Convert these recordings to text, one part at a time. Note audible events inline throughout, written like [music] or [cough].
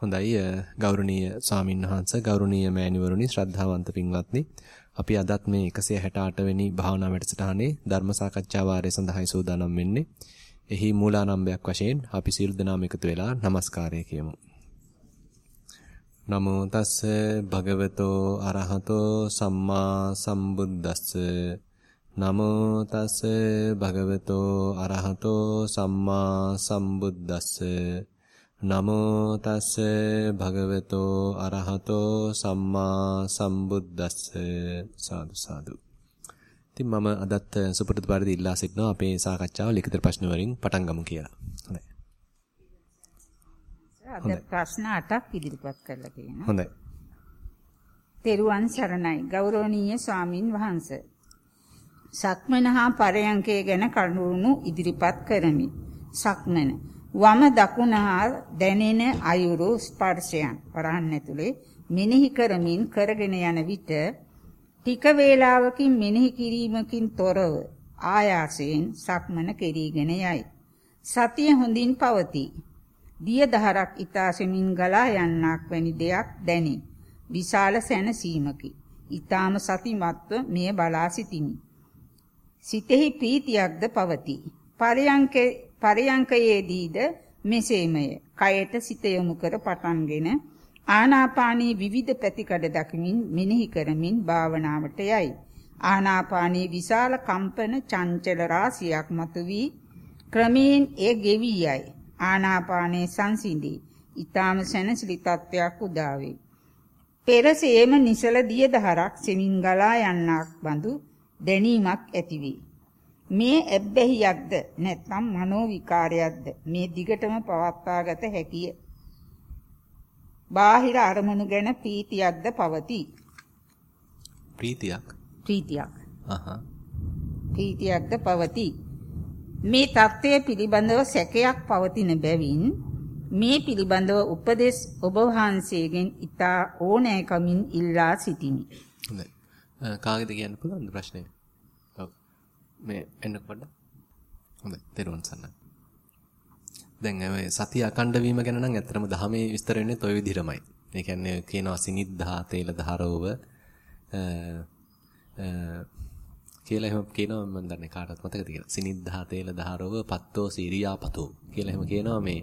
හොඳයි ගෞරවනීය ස්වාමින්වහන්සේ ගෞරවනීය මෑණිවරුනි ශ්‍රද්ධාවන්ත පින්වත්නි අපි අදත් මේ 168 වෙනි භාවනා වැඩසටහනේ ධර්ම සාකච්ඡා වාරය සඳහායි සූදානම් වෙන්නේ. එහි මූලානම්බයක් වශයෙන් අපි සියලු දෙනාම එකතු වෙලා নমස්කාරය කියමු. නමෝ තස්ස භගවතෝ අරහතෝ සම්මා සම්බුද්දස්ස නමෝ තස්ස භගවතෝ අරහතෝ සම්මා සම්බුද්දස්ස නමෝ තස්ස භගවතෝ අරහතෝ සම්මා සම්බුද්දස්ස සාදු සාදු. ඉතින් මම අදත් සුපුරුදු පරිදි ඉල්ලා සිටිනවා අපේ සාකච්ඡාව ලිඛිත ප්‍රශ්න වලින් පටන් ගමු කියලා. හොඳයි. අද ප්‍රශ්න 8ක් ඉදිරිපත් කරලා තියෙනවා. හොඳයි. තෙරුවන් සරණයි ගෞරවනීය ස්වාමින් වහන්සේ. සක්මන හා පරයන්කේ ගැන කරුණු ඉදිරිපත් කරමි. සක්මන වම දකුණ හා දැනෙන අයුරු ස්පර්ශයන් වරහන් ඇතුලේ මෙනෙහි කරමින් කරගෙන යන විට ටික වේලාවකින් මෙනෙහි කිරීමකින් තොරව ආයාසයෙන් සක්මන කෙරීගෙන යයි. සතිය හොඳින් පවතී. දිය දහරක් ඊතාසෙමින් ගලා යන්නක් වැනි දෙයක් දැනේ. විශාල සැනසීමකි. ඊ타ම සතිමත්ව මෙය බලා සිටිමි. සිතෙහි ප්‍රීතියක්ද පවතී. පරයන්කේ පරයන්කයේදීද මෙසේමය. කයට සිත යොමු කර පටන්ගෙන ආනාපානී විවිධ පැතිකඩ දකිමින් මෙනෙහි කරමින් භාවනාවට යයි. ආනාපානී විශාල කම්පන චංචල රාශියක් මතුවී ක්‍රමයෙන් ඒ ගෙවි යයි. ආනාපානයේ සංසිඳී. ඊ타ම සැනසිලි තත්වයක් උදා වේ. පෙරසේම නිසල දිය දහරක් සෙමින් ගලා යන්නක් බඳු දැනීමක් ඇතිවේ. මේ ඇබ්බැහියක්ද නැත්නම් මනෝ විකාරයක්ද මේ දිගටම පවත්වාගත හැකිය. බාහිර අරමුණු ගැන ප්‍රීතියක්ද පවතී. ප්‍රීතියක්. ප්‍රීතියක්. අහහ. ප්‍රීතියක්ද පවතී. මේ தත්ත්වය පිළිබඳව සැකයක් පවතින බැවින් මේ පිළිබඳව උපදෙස් ඔබ වහන්සේගෙන් ඉතා ඕනෑකමින් ඉල්ලා සිටිමි. හොඳයි. කාගෙද කියන්න පුළුවන් ප්‍රශ්නේ? මේ එන්න පොඩ්ඩක්. හොඳයි. තෙරුවන් සරණයි. දැන් මේ සතිය අකණ්ඩ වීම ගැන නම් ඇත්තටම දහමේ විස්තර වෙන්නේ toy විදිහමයි. ඒ කියන්නේ කියනවා සිනිද්දා තේල ධාරෝව කියලා එහෙම කියනවා මම දන්නේ කාටවත් මතකද කියලා. සිනිද්දා තේල ධාරෝව පත්තෝ සීරියාපතෝ කියලා එහෙම කියනවා මේ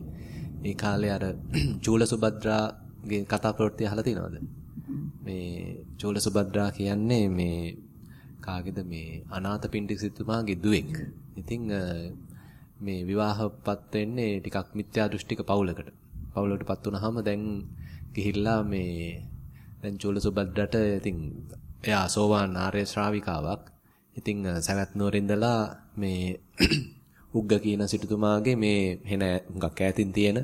ඒ කාලේ අර [clears throat] චූල සුබද්‍රාගේ කතා ප්‍රවෘත්ති අහලා තියෙනවද? මේ චූල සුබද්‍රා කියන්නේ මේ කාගේද මේ අනාථපිණ්ඩික සිතුමාගේ දුවෙක්. ඉතින් මේ විවාහපත් වෙන්නේ ටිකක් මිත්‍යා දෘෂ්ටික පවුලකට. පවුලකටපත් වුනහම දැන් ගිහිල්ලා මේ දැන් චූලසුබද්දට ඉතින් එයා සෝවාන් ආර්ය ශ්‍රාවිකාවක්. ඉතින් සවැත් නුවරින්දලා මේ [clears throat] උග්ග කියන සිටුතුමාගේ මේ හෙන හුඟක් ඈතින් තියෙන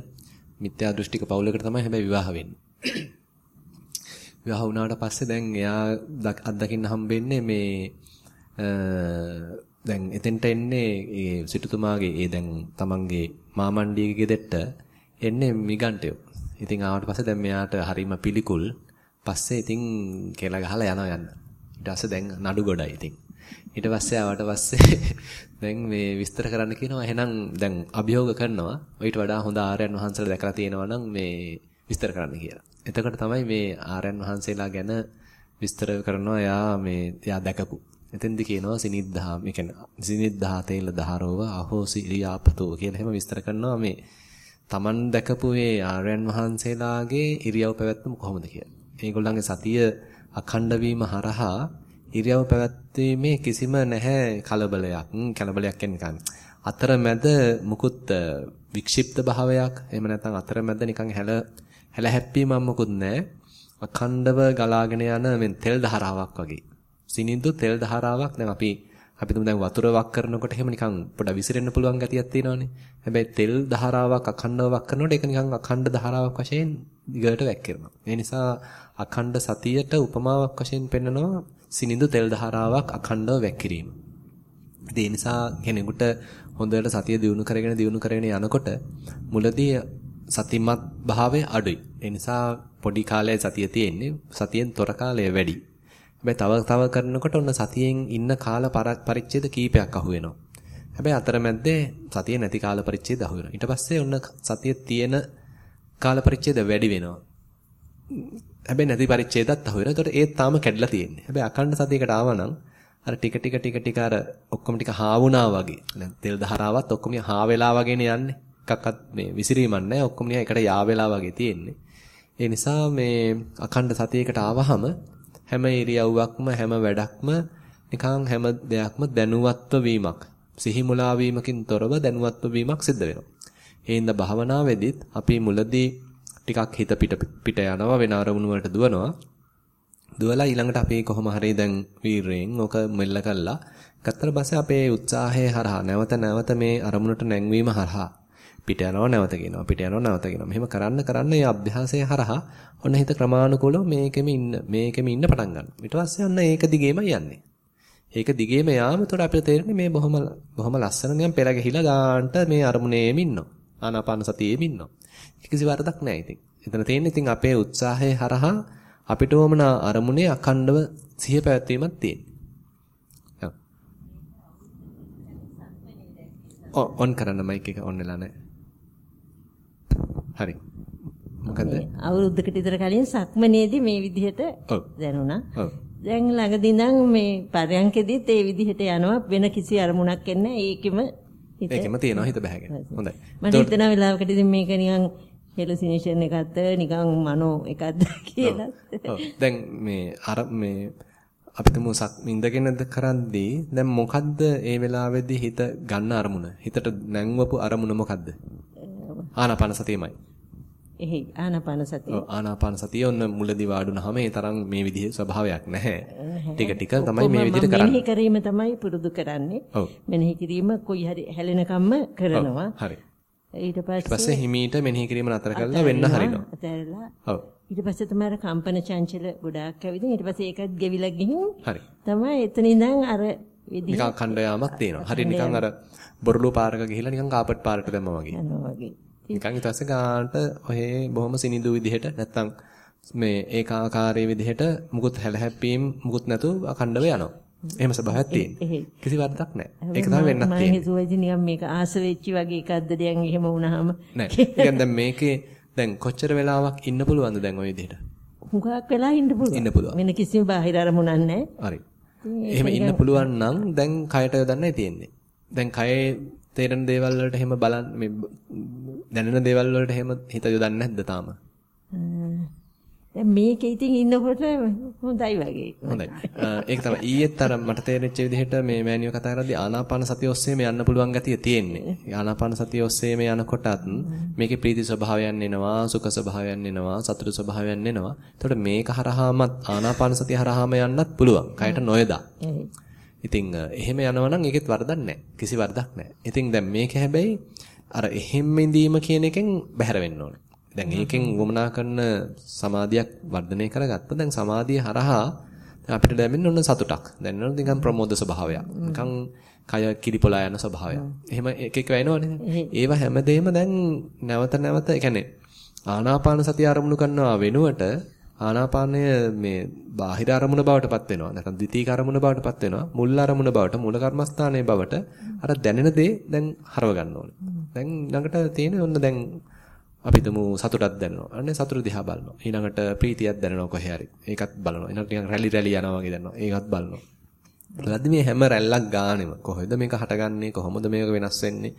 මිත්‍යා දෘෂ්ටික පවුලකට තමයි හැබැයි විවාහ වෙන්නේ. විවාහ වුණාට පස්සේ දැන් එයා අත්දකින්න හම්බෙන්නේ මේ දැන් එතෙන්ට එන්නේ ඒ සිටුතුමාගේ ඒ දැන් තමන්ගේ මාමණ්ඩියගේ ගෙදෙට්ට එන්නේ මිගන්ටයෝ. ඉතින් ආවට පස්සේ දැන් මෙයාට හරීම පිළිකුල්. පස්සේ ඉතින් කෙලා ගහලා යනවා යන්න. ඊට පස්සේ දැන් නඩු ගොඩයි ඉතින්. ඊට පස්සේ ආවට පස්සේ [laughs] දැන් මේ විස්තර කරන්න කියනවා එහෙනම් දැන් අභියෝග කරනවා. ඊට වඩා හොඳ ආර්යයන් වහන්සේලා දැකලා තියෙනවා නම් මේ විස්තර කරන්න කියලා. එතකොට තමයි මේ ආර්යයන් වහන්සේලා ගැන විස්තර කරනවා එයා මේ එයා දැකපු. එතෙන්දි කියනවා සිනිද්දා මේ කියන්නේ සිනිද්දා තේල දහරෝව අහෝසි ඉරියාපතෝ කියලා එහෙම විස්තර කරනවා මේ Taman දැකපු මේ ආර්යයන් වහන්සේලාගේ ඉරියව් පැවැත්ම කොහොමද කියලා. මේගොල්ලන්ගේ සතිය අඛණ්ඩ වීම හරහා ඉරියව් පැවැත්වීමේ කිසිම නැහැ කලබලයක්. කලබලයක් කියන්නේ අතරමැද මුකුත් වික්ෂිප්ත භාවයක් එහෙම නැත්නම් අතරමැද නිකන් හැල හැල හැප්පීමක් මොකුත් නැහැ. අඛණ්ඩව ගලාගෙන යන මෙන් තෙල් ධාරාවක් වගේ. සිනිඳු තෙල් ධාරාවක් දැන් අපි අපි තුමු දැන් වතුර වක් කරනකොට එහෙම නිකන් පොඩ විසිරෙන්න පුළුවන් ගතියක් තියෙනවනේ. හැබැයි තෙල් ධාරාවක් අඛණ්ඩව වක් කරනකොට ඒක නිකන් අඛණ්ඩ ධාරාවක් වශයෙන් දිගට වැක්කිරෙනවා. ඒ නිසා අඛණ්ඩ සතියට උපමාවක් වශයෙන් පෙන්නනවා සිනිඳු තෙල් ධාරාවක් අඛණ්ඩව වැක්කිරීම. ඒ නිසා කෙනෙකුට හොඳට සතිය දියුණු කරගෙන දියුණු කරගෙන යනකොට මුලදී සතිමත් භාවය අඩුයි. ඒ නිසා පොඩි කාලයේ සතිය තියෙන්නේ සතියෙන් තොර කාලය වැඩි. හැබැයි තව තව කරනකොට ඔන්න සතියෙන් ඉන්න කාල පරිච්ඡේද කීපයක් අහු වෙනවා. හැබැයි අතරමැද්දේ සතිය නැති කාල පරිච්ඡේද අහු වෙනවා. ඊට පස්සේ ඔන්න සතිය තියෙන කාල පරිච්ඡේද වැඩි වෙනවා. හැබැයි නැති පරිච්ඡේදත් අහු වෙනවා. ඒතකොට ඒත් තාම කැඩලා තියෙන්නේ. හැබැයි අකණ්ඩ සතියකට ආවනම් අර ටික ටික ටික ටික අර ඔක්කොම ටික හා වුණා වගේ. දැන් තෙල් දහරාවත් ඔක්කොම හා වෙලා වගේනේ යන්නේ. එකක්වත් මේ විසිරීමක් නැහැ. ඔක්කොම නිකන් එකට යා වෙලා වගේ තියෙන්නේ. ඒ නිසා මේ අකණ්ඩ සතියකට ආවහම හැම ඉරියව්වක්ම හැම වැඩක්ම නිකන් හැම දෙයක්ම දැනුවත්ව වීමක්. සිහි මුලා වීමකින් තොරව දැනුවත්ව වීමක් සිද්ධ වෙනවා. ඒ හින්දා භාවනාවේදීත් අපි මුලදී ටිකක් හිත පිට පිට යනවා වෙන අරමුණු වලට දුවනවා. දුවලා ඊළඟට අපි කොහොම හරි දැන් වීරයෙන් ඕක මෙල්ල කළා. ගත්තට පස්සේ අපේ උත්සාහය හරහා නැවත නැවත මේ අරමුණට නැංවීම හරහා පිට යනවා නැවත කියනවා පිට යනවා නැවත කියනවා. මෙහෙම කරන්න කරන්න මේ අභ්‍යාසය හරහා ඔන්න හිත ක්‍රමානුකූලව මේකෙම ඉන්න මේකෙම ඉන්න පටන් ගන්නවා. ඊට පස්සේ අන්න ඒක දිගේම යන්නේ. ඒක දිගේම යාම උතර අපිට තේරෙන්නේ මේ බොහොම බොහොම ලස්සන නිකන් පෙර ගැහිලා ගාන්ට මේ අරමුණේම ඉන්නවා. ආනාපාන සතියේම ඉන්නවා. කිසි වරදක් නැහැ ඉතින්. එතන තියෙන්නේ ඉතින් අපේ උත්සාහය හරහා අපිට වමන අරමුණේ අඛණ්ඩව සිහිය පැවැත්වීමක් තියෙනවා. ඔන් කරන්න මයික් එක ඔන් වෙලා නැහැ. හරි. මොකද අවුරුද්දකට විතර කලින් සක්මනේදී මේ විදිහට දැනුණා. දැන් ළඟදී ඉඳන් මේ පරයන්කෙදිත් ඒ විදිහට යනවා වෙන කිසි අරමුණක් එන්නේ ඒකෙම හිත ඒකෙම තියෙනවා හිත බහැගෙන. හොඳයි. මම හිතන වෙලාවකට ඉතින් මේක නිකන් හෙලුසිනේෂන් එකක්ද නිකන් මනෝ එකක්ද කියලා. දැන් මේ අර මේ අපි තුමු සක් ඉඳගෙනද කරද්දී දැන් මොකද්ද ඒ වෙලාවේදී හිත ගන්න අරමුණ? හිතට නැංවපු අරමුණ මොකද්ද? ආනාපාන සතියමයි. එහි ආනාපාන සතිය. ඔව් ආනාපාන සතිය ඔන්න මුලදී වාඩුනහම ඒ තරම් මේ විදිහේ ස්වභාවයක් නැහැ. ටික ටික තමයි මේ විදිහට කරන්නේ. මෙනෙහි කිරීම තමයි පුරුදු කරන්නේ. මෙනෙහි කිරීම කොයි හරි හැලෙනකම්ම කරනවා. හරි. ඊට පස්සේ හිමීට මෙනෙහි කිරීම නතර කරලා වෙන්න හරිනවා. අතහැරලා. ඔව්. ඊට පස්සේ තමයි කම්පන චංචල ගොඩාක් ඇවිදින් ඊට පස්සේ ඒකත් ගෙවිලා ගිහින් හරි. තමයි එතන ඉඳන් අර විදිහ නිකන් ඛණ්ඩ යාමක් තියෙනවා. හරි නිකන් අර බොරළු පාරක ගිහිලා නිකන් කාපට් පාරට දැම්මා වගේ. යනවා වගේ. නිකන් ඊට පස්සේ ගානට ඔහේ බොහොම සිනිඳු විදිහට නැත්තම් මේ ඒකාකාරී විදිහට මුකුත් හැලහැප්පීම් මුකුත් නැතුව අඛණ්ඩව යනවා. එහෙම ස්වභාවයක් තියෙන. කිසි වරදක් නැහැ. ඒක තමයි වෙන්නත් තියෙන්නේ. මම හිතුවා ඉතින් නිකන් මේක ආස වෙච්චි වගේ එකක්ද දැන් එහෙම වුණාම. නෑ. දැන් මේකේ දැන් කොච්චර වෙලාවක් ඉන්න පුළුවන්ද දැන් ওই විදිහට? හුඟක් වෙලා ඉන්න පුළුවන්. ඉන්න පුළුවන්. වෙන කිසිම බාහිර අරමුණක් නැහැ. හරි. එහෙම ඉන්න පුළුවන් නම් දැන් කයට යොදන්නයි තියෙන්නේ. දැන් කයේ තේරෙන දේවල් වලට එහෙම බලන්න මේ දැනෙන දේවල් වලට එහෙම හිත යොදන්නේ නැද්ද තාම? දැන් මේකේ ඉතින් ඉන්නකොට හොඳයි වගේ. හොඳයි. ඒක තමයි ඊයේත් අර මට තේරෙච්ච විදිහට මේ මෑනියෝ කතා කරද්දී ආනාපාන සතිය ඔස්සේම යන්න පුළුවන් ගතිය තියෙන්නේ. ආනාපාන සතිය ඔස්සේම යනකොටත් මේකේ ප්‍රීති ස්වභාවයන් එනවා, සුඛ ස්වභාවයන් එනවා, සතුට ස්වභාවයන් එනවා. එතකොට මේක හරහාමත් ආනාපාන සතිය හරහාම යන්නත් පුළුවන්. කයට නොයදා. ඉතින් එහෙම යනවා නම් ඒකෙත් වරදක් නැහැ. කිසි වරදක් නැහැ. ඉතින් දැන් මේක හැබැයි අර එහෙම් ඉඳීම කියන එකෙන් බැහැර වෙන්න ඕනේ. දැන් ඒකෙන් වමනා කරන සමාධියක් වර්ධනය කරගත්තා. දැන් සමාධිය හරහා අපිට ලැබෙන්නේ ඔන්න සතුටක්. දැන් නේද නිකන් ප්‍රමෝද ස්වභාවයක්. නිකන් කය කිරිපොලා යන ස්වභාවයක්. එහෙම එක එක වෙනවනේ. ඒව හැමදේම දැන් නැවත නැවත ඒ කියන්නේ ආනාපාන සතිය අරමුණු කරනවා වෙනුවට ආනාපානය මේ බාහිර අරමුණ බවටපත් වෙනවා. නැත්නම් ද්විතීක අරමුණ බවටපත් වෙනවා. මුල් අරමුණ බවට මූල කර්මස්ථානයේ බවට අර දැනෙන දේ දැන් හරව ගන්න ඕනේ. දැන් ළඟට තියෙන ඔන්න දැන් අපි තුමු සතුටක් දැනෙනවා. අනේ සතුට දිහා බලනවා. ඊළඟට ප්‍රීතියක් දැනෙනවා කොහේ හරි. ඒකත් බලනවා. ඊළඟට නිකන් රැලි රැලි යනවා වගේ දැනෙනවා. ඒකත් බලනවා. ඊළඟට මේ හැම රැල්ලක් ගානෙම කොහෙද මේක හටගන්නේ? කොහොමද මේක වෙනස් වෙන්නේ?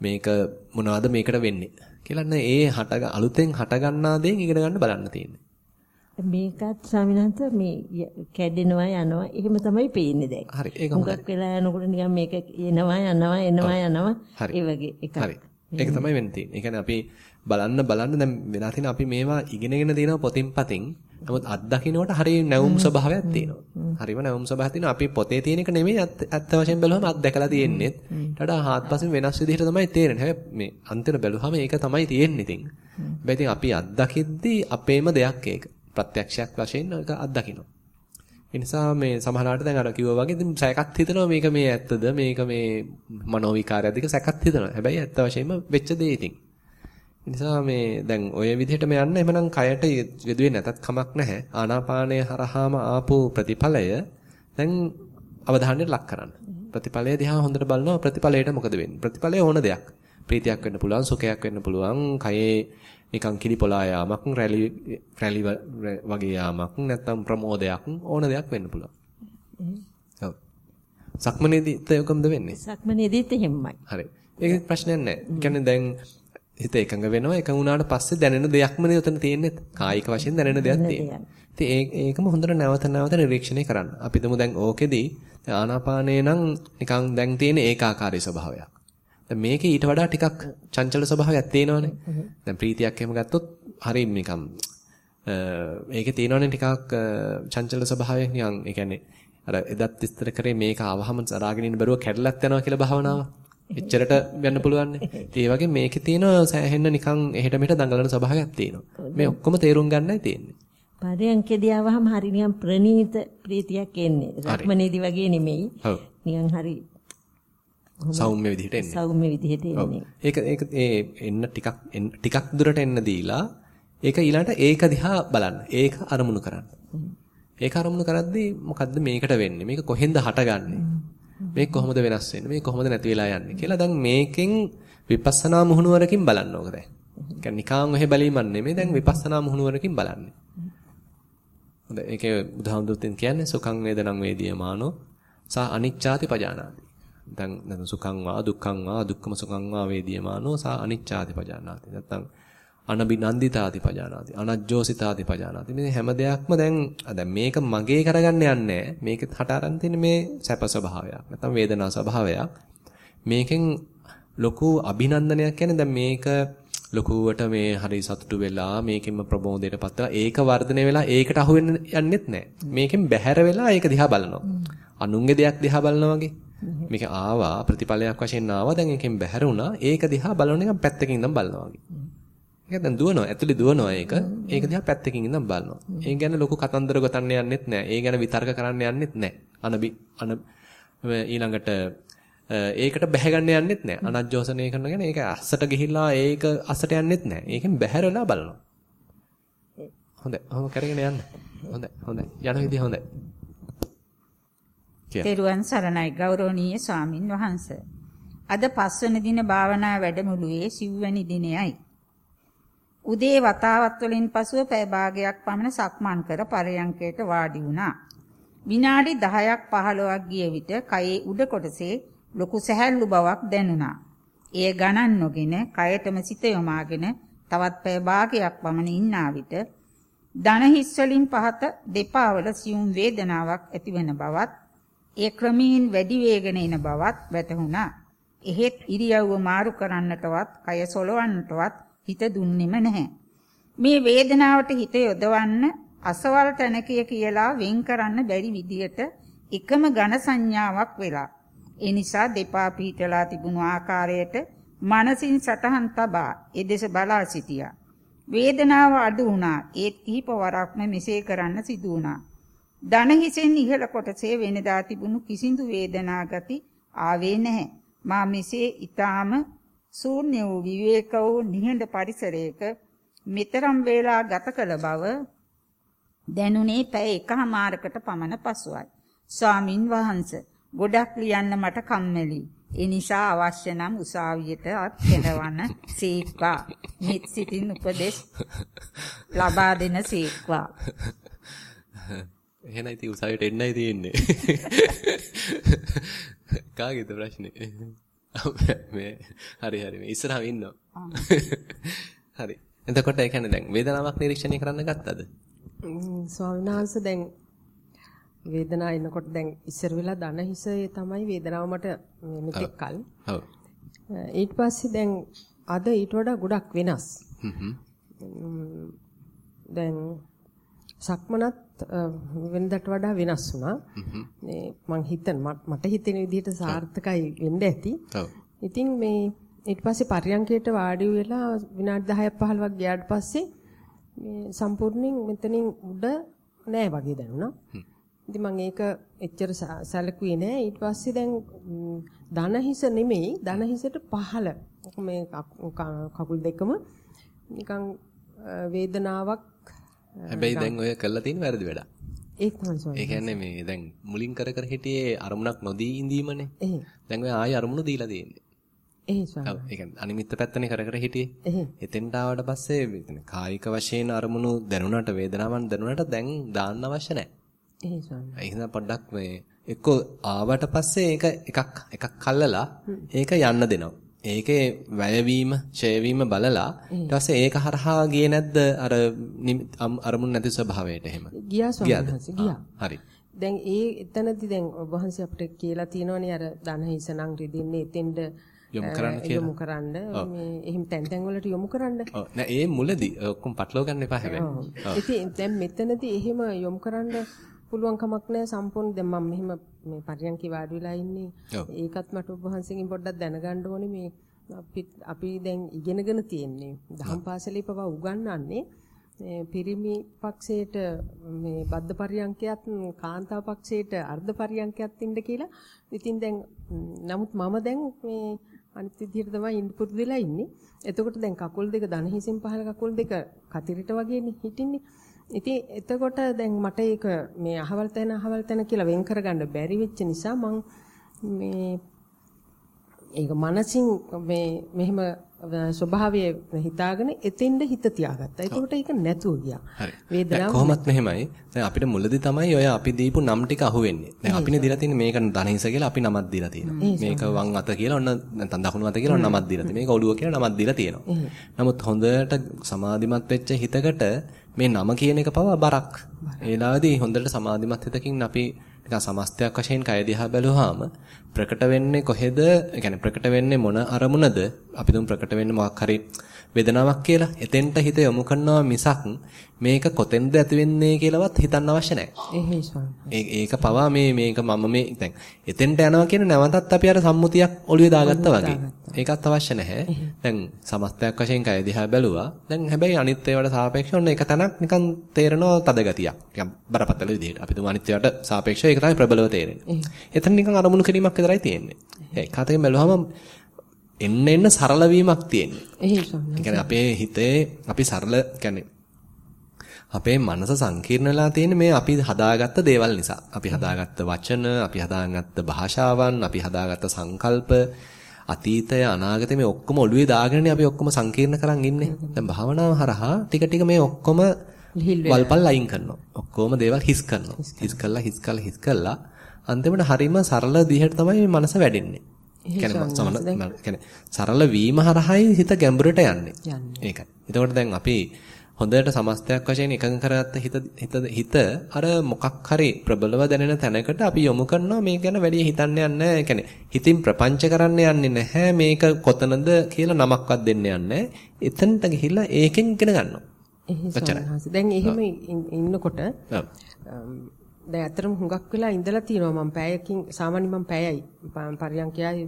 මේක මොනවද මේකට වෙන්නේ? කියලා නේ ඒ හට අලුතෙන් හටගන්නා දේන් ඉගෙන ගන්න බලන්න තියෙන්නේ. මේකත් ස්වාමිනාන්ත මේ කැඩෙනවා යනවා එහෙම තමයි පේන්නේ දැන්. හරි ඒක හොඳයි. මුගක් වෙලා යනකොට නිකන් මේක එනවා යනවා එනවා යනවා ඒ වගේ එකක්. හරි. ඒක තමයි වෙන්නේ තියෙන්නේ. ඒ කියන්නේ අපි බලන්න බලන්න දැන් වෙලා තියෙන අපි මේවා ඉගෙනගෙන තියෙනවා පොතින් පතින්. නමුත් අත්දකින්නකොට හරිය නැවුම් ස්වභාවයක් තියෙනවා. හරිම නැවුම් ස්වභාවයක් තියෙනවා. අපි පොතේ තියෙන එක නෙමෙයි ඇත්ත වශයෙන් බැලුවම අත්දැකලා තියෙන්නේ. ඊට හාත්පසින් වෙනස් විදිහට තමයි තේරෙන්නේ. හැබැයි මේ අන්තිම බැලුවම ඒක තමයි තියෙන්නේ ඉතින්. හැබැයි ඉතින් අපි අත්දකිද්දී අපේම දෙයක් ඒක. ප්‍රත්‍යක්ෂයක් වශයෙන් ඒක අත්දකිනවා. ඒ නිසා මේ සමහරවිට දැන් අර කිව්වා වගේ ඉතින් සැකත් හිතනවා මේක මේ ඇත්තද මේක මේ මනෝ විකාරයක්ද කියලා සැකත් හිතනවා. හැබැයි ඇත්ත වශයෙන්ම වෙච්ච දේ ඉතින්. ඒ නිසා මේ දැන් ඔය විදිහටම යන්න එමනම් කයට යෙදුවේ නැතත් කමක් නැහැ. ආනාපානය හරහාම ආපු ප්‍රතිඵලය දැන් අවධානයට ලක් කරන්න. ප්‍රතිඵලය දිහා හොඳට බලනවා ප්‍රතිඵලයට මොකද වෙන්නේ? ප්‍රතිඵලය ඕන දෙයක්. ප්‍රීතියක් වෙන්න පුළුවන්, සුඛයක් වෙන්න පුළුවන්, කයේ නිකන් කිලිපොලා යාමක්, රැලි රැලි වගේ යාමක්, නැත්නම් ප්‍රමෝදයක් ඕන දෙයක් වෙන්න පුළුවන්. ඔව්. සක්මනේදීත් ඒකමද වෙන්නේ? සක්මනේදීත් එහෙමයි. හරි. ඒක ප්‍රශ්නයක් නැහැ. කියන්නේ දැන් හිත එකඟ වෙනවා එකඟ වුණාට පස්සේ දැනෙන දෙයක්ම නේ උතන තියෙන්නේ. කායික වශයෙන් දැනෙන දෙයක් තියෙනවා. ඉතින් ඒකම හොඳට නැවත නැවත නිරීක්ෂණය කරන්න. අපි දමු දැන් ඕකෙදී ආනාපානේ නම් නිකන් දැන් තියෙන ඒකාකාරී ස්වභාවයක්. මේකේ ඊට වඩා ටිකක් චංචල ස්වභාවයක් තියෙනවනේ. දැන් ප්‍රීතියක් එහෙම ගත්තොත් හරිය නිකන් ඒකේ තියෙනවනේ ටිකක් චංචල ස්වභාවයක් නිකන් ඒ කියන්නේ අර එදත් විස්තර කරේ මේක ආවහම සරාගෙන ඉන්න බැරුව කැඩලත් යනවා කියලා භාවනාව. එච්චරට වෙන්න පුළුවන් නේ. ඒ වගේ මේකේ තියෙන සෑහෙන්න නිකන් එහෙට මෙහෙට දඟලන ස්වභාවයක් තියෙනවා. මේ ඔක්කොම තේරුම් ගන්නයි තියෙන්නේ. පරයන්කේදී ආවහම හරි නිකන් ප්‍රනීත ප්‍රීතියක් එන්නේ. රක්මනේදී වගේ නෙමෙයි. නිකන් හරි සෞම්‍ය විදිහට එන්නේ. සෞම්‍ය විදිහට එන්නේ. ඒක ඒක ඒ එන්න ටිකක් ටිකක් දුරට එන්න දීලා ඒක ඊළඟට ඒක දිහා බලන්න. ඒක අරමුණු කරන්න. ඒක අරමුණු කරද්දී මොකද්ද මේකට වෙන්නේ? මේක කොහෙන්ද හටගන්නේ? මේක කොහොමද වෙනස් වෙන්නේ? මේක කොහොමද නැති වෙලා යන්නේ කියලා දැන් මේකෙන් විපස්සනා මුහුණුවරකින් බලන්න ඕක දැන්. කියන්නේ නිකාන් ඔහෙ බැලීමක් නෙමෙයි දැන් විපස්සනා මුහුණුවරකින් බලන්නේ. හොඳයි ඒකේ බුදුහාමුදුරුවෝ කියන්නේ සුඛං වේදනං වේදියමානෝ සා අනිච්ඡාති පජානාති. දැන් නැත්නම් සුඛං වා දුක්ඛං වා දුක්ඛම සුඛං වා වේදියමානෝ සා අනිච්ඡාති පජානාති. නැත්නම් අනබිනන්දිතාති පජානාති. අනජ්ජෝසිතාති පජානාති. මේ හැම දෙයක්ම දැන් දැන් මේක මගේ කරගන්න යන්නේ මේක හට අරන් තියෙන මේ සැප ස්වභාවයක්. නැත්නම් වේදනා ස්වභාවයක්. මේකෙන් ලොකු අභිනන්දනයක් කියන්නේ දැන් මේක ලොකුවට මේ හරි සතුටු වෙලා මේකෙන්ම ප්‍රබෝධයට පත් වෙලා ඒක වර්ධනය වෙලා ඒකට අහු වෙන්න යන්නෙත් නැහැ. මේකෙන් බැහැර වෙලා ඒක දිහා බලනවා. අනුන්ගේ දෙයක් දිහා බලනවා වගේ. මේක ආවා ප්‍රතිඵලයක් වශයෙන් ආවා දැන් එකෙන් බැහැර වුණා ඒක දිහා බලන එක පැත්තකින් ඉඳන් බලනවා වගේ. ඒක දැන් දුවනවා ඇතුලේ දුවනවා ඒක. ඒක දිහා පැත්තකින් ඉඳන් බලනවා. ඒ ගැන ලොකු කතන්දර ගොතන්න යන්නෙත් නැහැ. ඒ ගැන විතර්ක කරන්න යන්නෙත් නැහැ. අනබි අන ඊළඟට ඒකට බැහැ ගන්න යන්නෙත් නැහැ. අනජ්ජෝසනය කරන ගැන ඒක අස්සට ගිහිල්ලා ඒක අස්සට යන්නෙත් නැහැ. ඒකෙන් බැහැරලා බලනවා. හොඳයි. ඔහොම කරගෙන යන්න. හොඳයි. හොඳයි. යන විදිහ හොඳයි. තෙරුවන් සරණයි ගෞරවනීය ස්වාමින් වහන්සේ. අද පස්වන දින භාවනා වැඩමුළුවේ සිව්වැනි දිනයයි. උදේ වතාවත් වලින් පසුව පැය භාගයක් පමණ සක්මන් කර පරයන්කයට වාඩි වුණා. විනාඩි 10ක් 15ක් ගිය විට කයේ උඩ කොටසේ ලොකු සැහැල්ලු බවක් දැනුණා. එය ගණන් නොගෙන කයටම සිත යොමාගෙන තවත් පැය භාගයක් පමණ ඉන්නා විට දන හිස් වලින් පහත දෙපා වල සියුම් වේදනාවක් ඇතිවන බවත් ඒ ක්‍රමයෙන් වැඩි වේගන එන බවත් වැටහුණා. එහෙත් ඉරියව්ව මාරු කරන්නටවත් කය සොලවන්නටවත් හිත දුන්නෙම නැහැ. මේ වේදනාවට හිත යොදවන්න අසවල් තැනකිය කියලා වෙන් කරන්න බැරි විදියට එකම ඝන සංඥාවක් වෙලා. ඒ නිසා දෙපා පීටලා තිබුණු ආකාරයට මනසින් සටහන් තබා එදෙස බලා සිටියා. වේදනාව අඩු වුණා. ඒත් කිහිප වරක්ම මෙසේ කරන්න සිදු වුණා. දන හිසෙන් ඉහළ කොටසේ වෙනදා තිබුණු කිසිදු වේදනා ගති ආවේ නැහැ. මා මෙසේ ඊටාම ශූන්‍ය වූ විවේක වූ නිහඬ පරිසරයක මෙතරම් වේලා ගත කළ බව දැනුනේ පැය එකහමාරකට පමණ පසුයි. ස්වාමින් වහන්සේ ගොඩක් ලියන්න මට කම්මැලි. ඒ නිසා අවශ්‍ය නම් උසාවියට කෙරවන සීක්වා. මිත් සිටින් උපදෙස් ලබා දෙන සීක්වා. එහෙනම් ඉතින් උසාවියට එන්නයි තියෙන්නේ. කාගේද ප්‍රශ්නේ? මේ හරි හරි මේ ඉස්සරහම ඉන්නවා. හරි. එතකොට ඒ කියන්නේ දැන් වේදනාවක් නිරීක්ෂණය කරන්න ගත්තද? ස්වාමීන් වහන්සේ දැන් වේදනාව එනකොට දැන් ඉස්සර වෙලා දන හිසේ තමයි වේදනාව මට මෙතෙක් කල්. ඔව්. ඊට පස්සේ දැන් අද ඊට වඩා ගොඩක් වෙනස්. දැන් සක්මනත් වෙනදට වඩා වෙනස් වුණා. මේ මං හිතන මට හිතෙන විදිහට සාර්ථකයි වෙන්න ඇති. ඉතින් මේ ඊට පස්සේ පරියන්කයට වාඩි වෙලා විනාඩි 10ක් 15ක් ගියාට පස්සේ මේ සම්පූර්ණයෙන් මෙතනින් උඩ නෑ වගේ දැනුණා. ඉතින් මම ඒක එච්චර සැලකුවේ නෑ. ඊට පස්සේ දැන් දන හිස නෙමෙයි දන හිසට පහළ මේ කකුල් දෙකම නිකන් වේදනාවක් හැබැයි දැන් ඔය කළා තියෙන වැරදි වැඩක්. ඒක තමයි සෝයි. ඒ කියන්නේ මේ දැන් මුලින් කර කර හිටියේ අරමුණක් නොදී ඉඳීමනේ. දැන් ඔය ආයෙ අරමුණු දීලා තියෙන්නේ. එහේ ස්වාමීන් ඔව් ඒ කියන්නේ අනිමිත්ත පැත්තනේ කර කර හිටියේ. එතෙන්ට ආවට පස්සේ කායික වශයෙන් අරමුණු දැනුණාට වේදනාවන් දැනුණාට දැන් දාන්න අවශ්‍ය නැහැ. එහේ ස්වාමීන් ඒ හින්දා පොඩ්ඩක් මේ එක්ක ආවට පස්සේ ඒක එකක් එකක් කල්ලලා ඒක යන්න දෙනවා. ඒකේ වැයවීම, ඡයවීම බලලා ඊට පස්සේ ඒක හරහා ගියේ නැද්ද අර අරමුණ නැති ස්වභාවයට එහෙම? ගියා ස්වාමීන් ගියා. හරි. දැන් ඒ එතනදී දැන් ඔබ වහන්සේ අපිට කියලා තියෙනවනේ අර ධන හිසනම් රිදින්නේ එතෙන්ද යොමු කරන්න කියලා. යොමු කරන්න මේ එහෙම තැන් තැන් වලට යොමු කරන්න. ඔව් නෑ ඒ මුලදී ඔක්කොම පටලව ගන්න එපා හැබැයි. ඔව්. ඉතින් දැන් මෙතනදී එහෙම යොමු කරන්න පුළුවන් කමක් නැහැ සම්පූර්ණ දැන් මම මෙහෙම මේ පරියන්කේ වාඩි වෙලා ඉන්නේ. ඒකත් මට ඔබ වහන්සේගෙන් පොඩ්ඩක් දැනගන්න ඕනේ මේ අපි අපි දැන් ඉගෙනගෙන තියෙන්නේ දහම් පාසලේ පවා උගන්වන්නේ පිරිමි පක්ෂයට මේ බද්ධ පරියන්කයත් කාන්තා පක්ෂයට අර්ධ පරියන්කයත් ඉන්න කියලා. ඉතින් දැන් නමුත් මම දැන් මේ අනිත් විදිහට තමයි ඉන්න පුරුදු වෙලා ඉන්නේ. එතකොට දැන් කකුල් දෙක දන හිසින් පහළ කකුල් දෙක කතිරිට වගේනේ හිටින්නේ. ඉතින් එතකොට දැන් මට ඒක මේ අහවල් තැන අහවල් තැන කියලා වෙන් කරගන්න බැරි වෙච්ච නිසා මං මේ ඒක මනසින් මේ මෙහෙම ස්වභාවය හිතාගෙන එතෙන්ද හිත තියාගත්තා. ඒකට ඒක නැතුව ගියා. වේදනාව කොහොමත් මෙහෙමයි. දැන් අපිට මුලදී තමයි ඔය අපි දීපු නම් ටික අහුවෙන්නේ. දැන් අපිනේ දීලා තියෙන්නේ මේක ධනහිස කියලා අපි නමක් දීලා තියෙනවා. මේක වම් අත කියලා ඔන්න නැත්නම් දකුණු අත කියලා නමක් දීලා තියෙනවා. මේක ඔළුව කියලා නමක් දීලා තියෙනවා. නමුත් හොඳට සමාධිමත් වෙච්ච හිතකට මේ නම කියන එක පවා බරක්. ඒ වෙලාවේදී හොඳට සමාධිමත් හිතකින් අපි නිකන් සමස්තයක් වශයෙන් කය දිහා බැලුවාම ප්‍රකට වෙන්නේ කොහෙද? ඒ කියන්නේ ප්‍රකට වෙන්නේ මොන අරමුණද? අපි දුම් ප්‍රකට වෙන්නේ මොකක් හරි වේදනාවක් කියලා. එතෙන්ට හිත යොමු කරනවා මිසක් මේක කොතෙන්ද ඇති වෙන්නේ කියලාවත් හිතන්න අවශ්‍ය නැහැ. ඒක පවා මේ මේක මම මේ දැන් එතෙන්ට යනවා කියන නැවතත් අපි අර සම්මුතියක් ඔළුවේ දාගත්තා වගේ. ඒකත් අවශ්‍ය නැහැ. දැන් සමස්තයක් වශයෙන් කය දිහා බැලුවා. දැන් හැබැයි අනිත් ඒවාට සාපේක්ෂව ඔන්න එක තැනක් නිකන් තේරෙනවා තද ගතියක්. නිකන් බරපතල විදිහට. අපි තුමා අනිත් ඒවාට සාපේක්ෂව ඒක තමයි ප්‍රබලව තේරෙන්නේ. එතන නිකන් අරමුණු කිරීමක් විතරයි තියෙන්නේ. ඒ කාතේ බැලුවම එන්න එන්න සරල වීමක් තියෙන්නේ. අපේ හිතේ අපි සරල කියන්නේ අපේ මනස සංකීර්ණ වෙලා තියෙන්නේ මේ අපි හදාගත්ත දේවල් නිසා. අපි හදාගත්ත වචන, අපි හදාගත්ත භාෂාවන්, අපි හදාගත්ත සංකල්ප, අතීතය, අනාගතය මේ ඔක්කොම ඔළුවේ දාගෙනනේ අපි ඔක්කොම සංකීර්ණ කරන් ඉන්නේ. දැන් භාවනාව හරහා ටික ටික මේ ඔක්කොම වල්පල් අයින් කරනවා. ඔක්කොම දේවල් හිස් කරනවා. හිස් කළා, හිස් කළා, හිස් කළා. අන්තිමට හරිම සරල දිහට තමයි මේ මනස වැඩෙන්නේ. කියන්නේ සරල වීම හරහායි හිත ගැඹුරට යන්නේ. ඒකයි. එතකොට දැන් අපි හොඳට සමස්තයක් වශයෙන් එකඟ කරගත්ත හිත හිත හිත අර මොකක් හරි ප්‍රබලව දැනෙන තැනකට අපි යොමු කරනවා මේක ගැන වැඩි හිතන්න යන්නේ නැහැ. හිතින් ප්‍රපංච කරන්න යන්නේ නැහැ. මේක කොතනද කියලා නමක්වත් දෙන්න යන්නේ එතනට ගිහිල්ලා ඒකෙන් ඉගෙන ගන්නවා. එහෙනම් දැන් එහෙම ඉන්නකොට දැන් ඇත්තටම හුඟක් වෙලා ඉඳලා තියෙනවා මම පැයකින් සාමාන්‍ය මම පැයයි පරියන්කයයි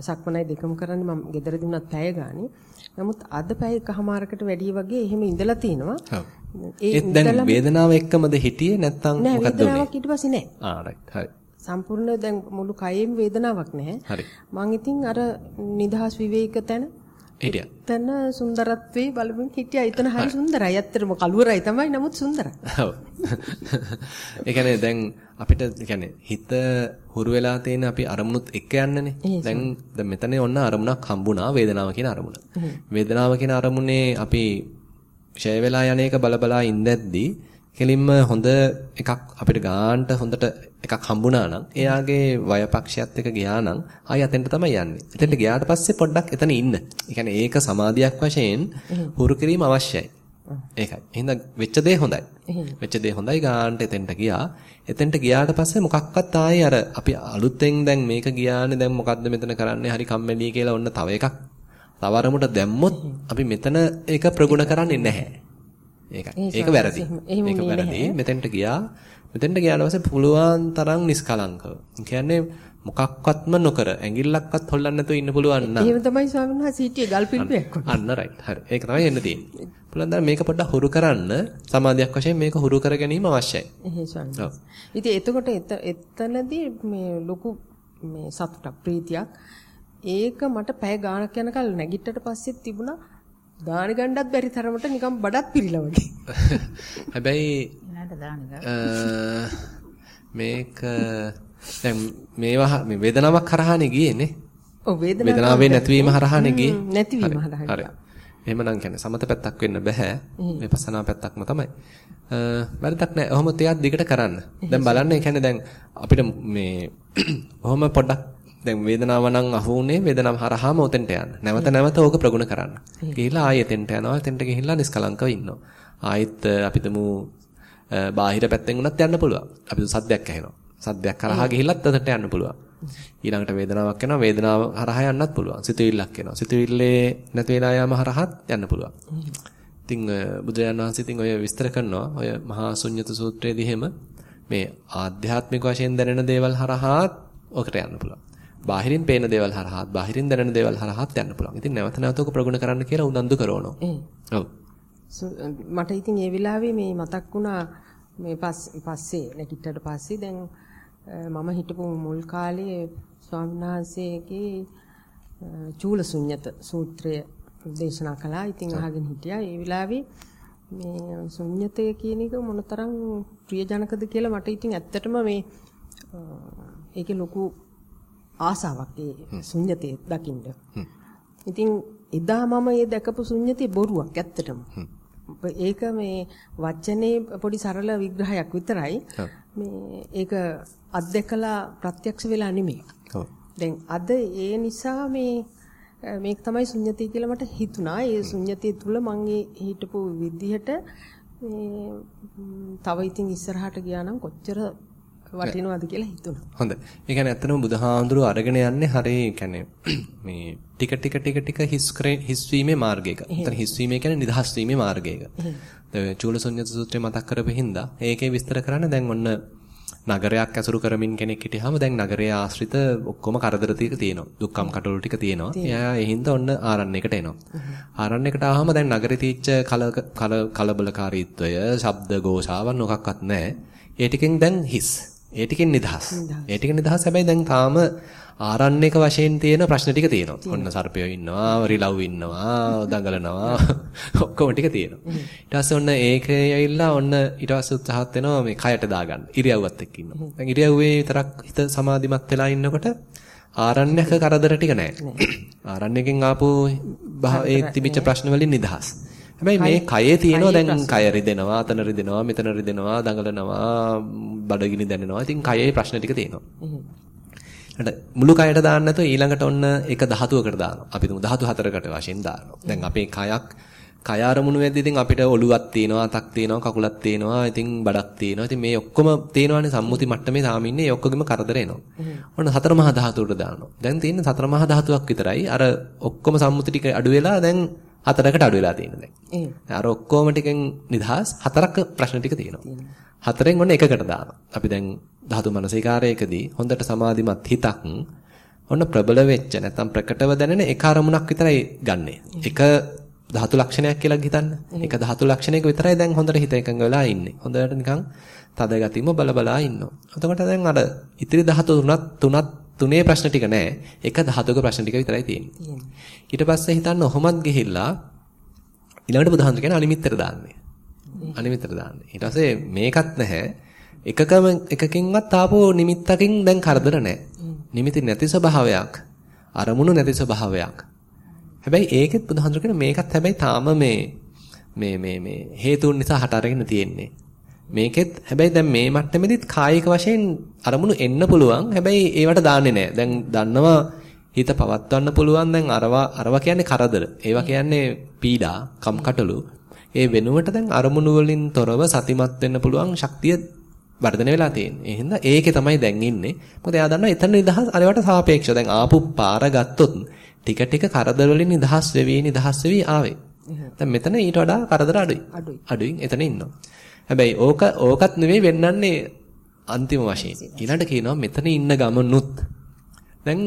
සක්මනයි දෙකම කරන්නේ මම ගෙදරදී වුණත් පැය ගානේ නමුත් අද පැය එකමාරකට වැඩි වගේ එහෙම ඉඳලා තිනවා. ඒ දැන් වේදනාව එක්කමද හිටියේ නැත්නම් මොකද්ද උනේ? වේදනාවක් ඊට පස්සේ නැහැ. ආ රයිට් හරි. සම්පූර්ණ දැන් මුළු කයෙම වේදනාවක් නැහැ. හරි. මං ඉතින් අර නිදහස් විවේක තැන හිටියා. එතන සුන්දරත්වේ බලමින් හිටියා. එතන හරි සුන්දරයි. ඇත්තටම කළුවරයි තමයි. නමුත් සුන්දරයි. ඔව්. ඒ කියන්නේ දැන් අපිට කියන්නේ හිත හුරු වෙලා තියෙන අපි අරමුණුත් එක්ක යන්නනේ. දැන් දැන් මෙතන ඔන්න අරමුණක් හම්බුණා වේදනාව කියන අරමුණ. වේදනාව කියන අරමුණේ අපි ෂය වෙලා යන එක බලබලා ඉඳද්දී කෙලින්ම හොඳ එකක් අපිට ගානට හොඳට එකක් හම්බුණා නම් එයාගේ වයපක්ෂයත් එක්ක ගියා නම් ආයි අතෙන්ට තමයි යන්නේ. එතෙන්ට ගියාට පස්සේ පොඩ්ඩක් එතන ඉන්න. ඒ ඒක සමාධියක් වශයෙන් හුරු කිරීම අවශ්‍යයි. ඒකයි. එහෙනම් වෙච්ච දේ හොඳයි. වෙච්ච දේ හොඳයි ගානට එතෙන්ට ගියා. එතෙන්ට ගියාට පස්සේ මොකක්වත් ආයේ අර අපි අලුතෙන් දැන් මේක ගියානේ දැන් මොකද්ද මෙතන කරන්නේ හරි කම්මැලි කියලා ඔන්න තව එකක් තව අරමුණට දැම්මොත් අපි මෙතන ඒක ප්‍රගුණ කරන්නේ නැහැ. ඒකයි. ඒක වැරදි. ඒක වැරදි. මෙතෙන්ට ගියා. මෙතෙන්ට ගියාට පස්සේ පුළුවන් තරම් නිස්කලංකව. කියන්නේ මොකක්වත්ම නොකර ඇඟිල්ලක්වත් හොල්ලන්න නැතුව ඉන්න පුළුවන් නම්. එහෙම තමයි ස්වාමීන් වහන්සේ හිටියේ ගල් පිළිපයක්. අන්න රයිට්. හරි. ඒක තමයි එන්න තියෙන්නේ. පුළුවන් තරම් මේක පොඩ්ඩක් හුරු කරන්න සමාධියක් වශයෙන් මේක හුරු කර ගැනීම අවශ්‍යයි. එහෙයි ස්වාමීන් වහන්සේ. ඉතින් එතකොට එතනදී මේ ලොකු මේ සතුටක් ප්‍රීතියක් ඒක මට පැය ගාණක් යනකල් නැගිට්ටට පස්සේ තිබුණා දාන ගණ්ඩත් බැරි තරමට නිකන් බඩක් පිරීලා වගේ. [laughs] හැබැයි මේක දැන් මේවා මේ වේදනාවක් කරහානේ ගියේනේ. ඔව් වේදනාවේ නැතිවීම හරහානේ ගියේ. නැතිවීම හරහා. හරි. එහෙමනම් කියන්නේ සමත පැත්තක් වෙන්න බෑ. විපස්සනා පැත්තක්ම තමයි. වැරදක් නැහැ. ඔහොම තියක් දිගට කරන්න. දැන් බලන්න ඒ කියන්නේ දැන් අපිට මේ [clears throat] ඔහොම පොඩ්ඩක් දැන් වේදනාව නම් අහුුනේ වේදනාව හරහාම උතෙන්ට යන්න. නැවත නැවත ඕක ප්‍රගුණ කරන්න. ගිහිල්ලා ආයෙ එතෙන්ට යනවා. එතෙන්ට ගිහිල්ලා නිස්කලංකව ඉන්නවා. ආයෙත් අපිටම බාහිර පැත්තෙන් උනත් යන්න පුළුවන්. අපිට සද්දයක් ඇහෙනවා. සද්දයක් කරහා ගිහිල්ලත් අතට යන්න පුළුවන්. ඊළඟට වේදනාවක් එනවා වේදනාව හරහා යන්නත් පුළුවන්. සිතුවිල්ලක් එනවා. සිතුවිල්ලේ නැති වෙලා යාම හරහාත් යන්න පුළුවන්. ඉතින් බුදුරජාණන් වහන්සේ ඉතින් ඔය විස්තර කරනවා ඔය මහා ශුන්්‍යත සූත්‍රයේදී එහෙම මේ ආධ්‍යාත්මික වශයෙන් දැනෙන දේවල් හරහාත් ඔකට යන්න පුළුවන්. බාහිරින් පේන දේවල් හරහාත් බාහිරින් දැනෙන දේවල් හරහාත් යන්න පුළුවන්. ඉතින් නැවත නැවත ඔක ප්‍රගුණ කරන්න කියලා උනන්දු කරනවා. ඔව්. මට ඉතින් ඒ වෙලාවේ මේ මතක් වුණා මේ පස්සේ නැගිට්ටට පස්සේ දැන් මම හිටපු මුල් කාලේ ස්වාමීන් වහන්සේගේ චූල ශුන්්‍යත සූත්‍රය දේශනා කළා. ඉතින් අහගෙන හිටියා. ඒ වෙලාවේ මේ ශුන්්‍යතය කියන එක මොනතරම් ප්‍රියජනකද කියලා මට ඉතින් ඇත්තටම මේ ඒකේ ලොකු ආසාවක් ඒ ශුන්්‍යතේ දකින්න. ඉතින් එදා මම ඒ දැකපු ශුන්්‍යතේ බොරුවක් ඇත්තටම. ඒක මේ වචනේ පොඩි සරල විග්‍රහයක් විතරයි. මේ ඒක අත්දැකලා ප්‍රත්‍යක්ෂ වෙලා නෙමෙයි. දැන් අද ඒ නිසා මේ මේක තමයි ශුන්්‍යතිය කියලා මට හිතුණා. ඒ ශුන්්‍යතිය තුල මම හිටපු විදිහට මේ තව ඉතින් ඉස්සරහට ගියා නම් කොච්චර වටිනවද කියලා හිතුණා. හොඳයි. ඒ කියන්නේ ඇත්තටම බුදුහාඳුරු අරගෙන යන්නේ හරිය කියන්නේ මේ ටික ටික ටික ටික හිස් හිස් වීමේ මාර්ගයක. එතන හිස් වීමේ කියන්නේ නිදහස් වීමේ මාර්ගයක. දැන් චූලසුඤ්ඤත සූත්‍රය මතක් කරපු හින්දා ඒකේ විස්තර කරන්න දැන් ඔන්න නගරයක් ඇසුරු කරමින් කෙනෙක් හිටියාම දැන් නගරයේ ආශ්‍රිත ඔක්කොම කරදර ටික තියෙනවා. දුක්ඛම් කටවල ටික තියෙනවා. එයා ඒ හින්දා ඔන්න ආරණ්‍යයකට එනවා. ආරණ්‍යයකට ආවම දැන් නගරේ තීච්ච කලබලකාරීත්වය, ශබ්ද ഘോഷාවන් මොකක්වත් නැහැ. ඒ ටිකෙන් දැන් හිස්. ඒ ටිකෙන් නිදහස්. ඒ ටිකෙන් නිදහස් හැබැයි දැන් තාම ආරණ්‍යක වශයෙන් තියෙන ප්‍රශ්න ටික තියෙනවා. ඔන්න සර්පයෝ ඉන්නවා, රිලව් ඉන්නවා, දඟලනවා. [laughs] ඔක්කොම ටික තියෙනවා. ඊට පස්සේ ඔන්න ඒකේ ඇවිල්ලා ඔන්න ඊට පස්සේ උත්සාහත් වෙනවා මේ කයට දාගන්න. ඉරියව්වත් එක්ක ඉන්නවා. දැන් ඉරියව්වේ විතරක් හිත සමාධිමත් වෙලා ඉන්නකොට ආරණ්‍යක කරදර ටික නැහැ. [clears throat] ආරණ්‍යකෙන් ආපු ඒ තිබිච්ච ප්‍රශ්න වලින් නිදහස්. හැබැයි මේ කයේ තියෙනවා දැන් කය රිදෙනවා, අතන රිදෙනවා, මෙතන රිදෙනවා, දඟලනවා, බඩගිනි දැනෙනවා. ඉතින් කයේ ප්‍රශ්න ටික තියෙනවා. මුළු කයට දාන්න නැතුව ඊළඟට ඔන්න එක ධාතුවකට දානවා. අපි තුමු ධාතු හතරකට වශයෙන් දානවා. දැන් අපේ කයක් කය අරමුණු වෙද්දී ඉතින් අපිට ඔළුවක් තියෙනවා, අතක් තියෙනවා, කකුලක් තියෙනවා, ඉතින් බඩක් තියෙනවා. ඉතින් මේ ඔක්කොම තියෙනවානේ සම්මුති මට්ටමේ තාම ඉන්නේ. ඒ ඔක්කොගෙම කරදර එනවා. ඔන්න හතර මහා ධාතුවට දානවා. දැන් තියෙන්නේ සතර මහා ධාතුවක් විතරයි. අර ඔක්කොම සම්මුති ටික අඩු වෙලා දැන් හතරකට අඩු වෙලා තියෙනවා දැන්. අර ඔක්කොම ටිකෙන් නිදහස් හතරක ප්‍රශ්න ටික තියෙනවා. හතරෙන් ඔන්න එකකට දානවා. අපි දැන් ධාතු මනසිකාරයකදී හොඳට සමාධිමත් හිතක් ඔන්න ප්‍රබල වෙච්ච නැත්නම් ප්‍රකටව දැනෙන එක අරමුණක් විතරයි ගන්නෙ. එක ධාතු ලක්ෂණයක් කියලා හිතන්න. එක ධාතු ලක්ෂණයක විතරයි දැන් හොඳට හිත එකඟ වෙලා ඉන්නේ. හොඳට නිකන් තද ගතියම බල බලා ඉන්නවා. එතකොට දැන් අර ඉතිරි ධාතු තුනත් තුනත් තුනේ ප්‍රශ්න ටික නෑ. එක ධාතුක ප්‍රශ්න ටික විතරයි තියෙන්නේ. ඊට පස්සේ හිතන්න ඔහොමත් ගිහිල්ලා ඊළඟට බුදුහන්තු කියන අනිමිත්තර දාන්නේ. අනිමිත්තර දාන්නේ. ඊට පස්සේ මේකත් නැහැ. එකකම එකකින්වත් ආපෝ නිමිත්තකින් දැන් කරදර නැහැ. නිමිති නැති ස්වභාවයක්. අරමුණු නැති ස්වභාවයක්. හැබැයි ඒකෙත් බුදුහන්තු කියන මේකත් හැබැයි තාම මේ මේ මේ මේ හේතුන් නිසා හට අරගෙන තියෙන්නේ. මේකෙත් හැබැයි දැන් මේ මට්ටමේදීත් කායික වශයෙන් අරමුණු එන්න පුළුවන්. හැබැයි ඒවට දාන්නේ නැහැ. දැන් දන්නවා හිත පවත්වන්න පුළුවන් දැන් අරවා අරවා කියන්නේ කරදර. ඒවා කියන්නේ පීඩා, කම්කටොළු. ඒ වෙනුවට දැන් අරමුණු වලින් තොරව සතිමත් වෙන්න පුළුවන් ශක්තිය වර්ධනය වෙලා තියෙන්නේ. ඒ හින්දා ඒකේ තමයි දැන් ඉන්නේ. මොකද එයා දන්නවා එතන නිදහස් අරවට සාපේක්ෂව. දැන් ආපු පාර ගත්තොත් ටික ටික කරදර වලින් නිදහස් වෙවි නිදහස් වෙවි ආවේ. දැන් මෙතන ඊට වඩා කරදර අඩුයි. අඩුයි. එතන ඉන්නවා. හැබැයි ඕක ඕකත් නෙවෙයි වෙන්නන්නේ අන්තිම වශයෙන්. ඊළඟට කියනවා මෙතන ඉන්න ගමනුත් දැන්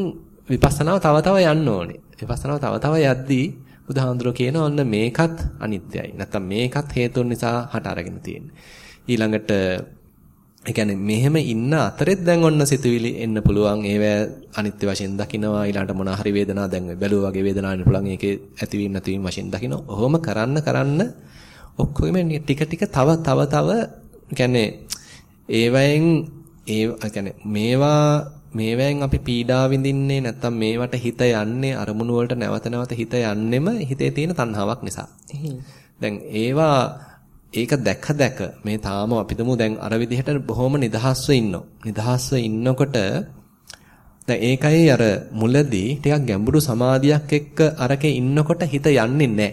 විපස්සනාව තව තව යන්න ඕනේ. විපස්සනාව තව තව යද්දී බුදුහාඳුරෝ කියන ඔන්න මේකත් අනිත්‍යයි. නැත්තම් මේකත් හේතුන් නිසා හට අරගෙන තියෙන්නේ. ඊළඟට ඒ කියන්නේ මෙහෙම ඉන්න අතරෙත් දැන් ඔන්න සිතුවිලි එන්න පුළුවන්. ඒවැ අනිත්‍ය වශයෙන් දකිනවා. ඊළඟට මොන හරි වේදනාවක් දැන් බැලුවා වගේ වේදනාවක් එන්න පුළුවන්. ඒකේ ඇතිවීම නැතිවීම වශයෙන් දකිනවා. ඔහොම කරන්න කරන්න ඔක්කොගෙම ටික ටික තව තව තව කියන්නේ ඒවයෙන් ඒ කියන්නේ මේවා මේවෙන් අපි පීඩා විඳින්නේ නැත්තම් මේවට හිත යන්නේ අරමුණු වලට නැවත නැවත හිත යන්නෙම හිතේ තියෙන තණ්හාවක් නිසා. දැන් ඒවා ඒක දැක දැක මේ තාම අපිටම දැන් අර විදිහට බොහොම නිදහස්ව ඉන්නවා. නිදහස්ව ඉන්නකොට දැන් ඒකයි අර මුලදී ටිකක් ගැඹුරු සමාධියක් එක්ක අරකේ ඉන්නකොට හිත යන්නේ නැහැ.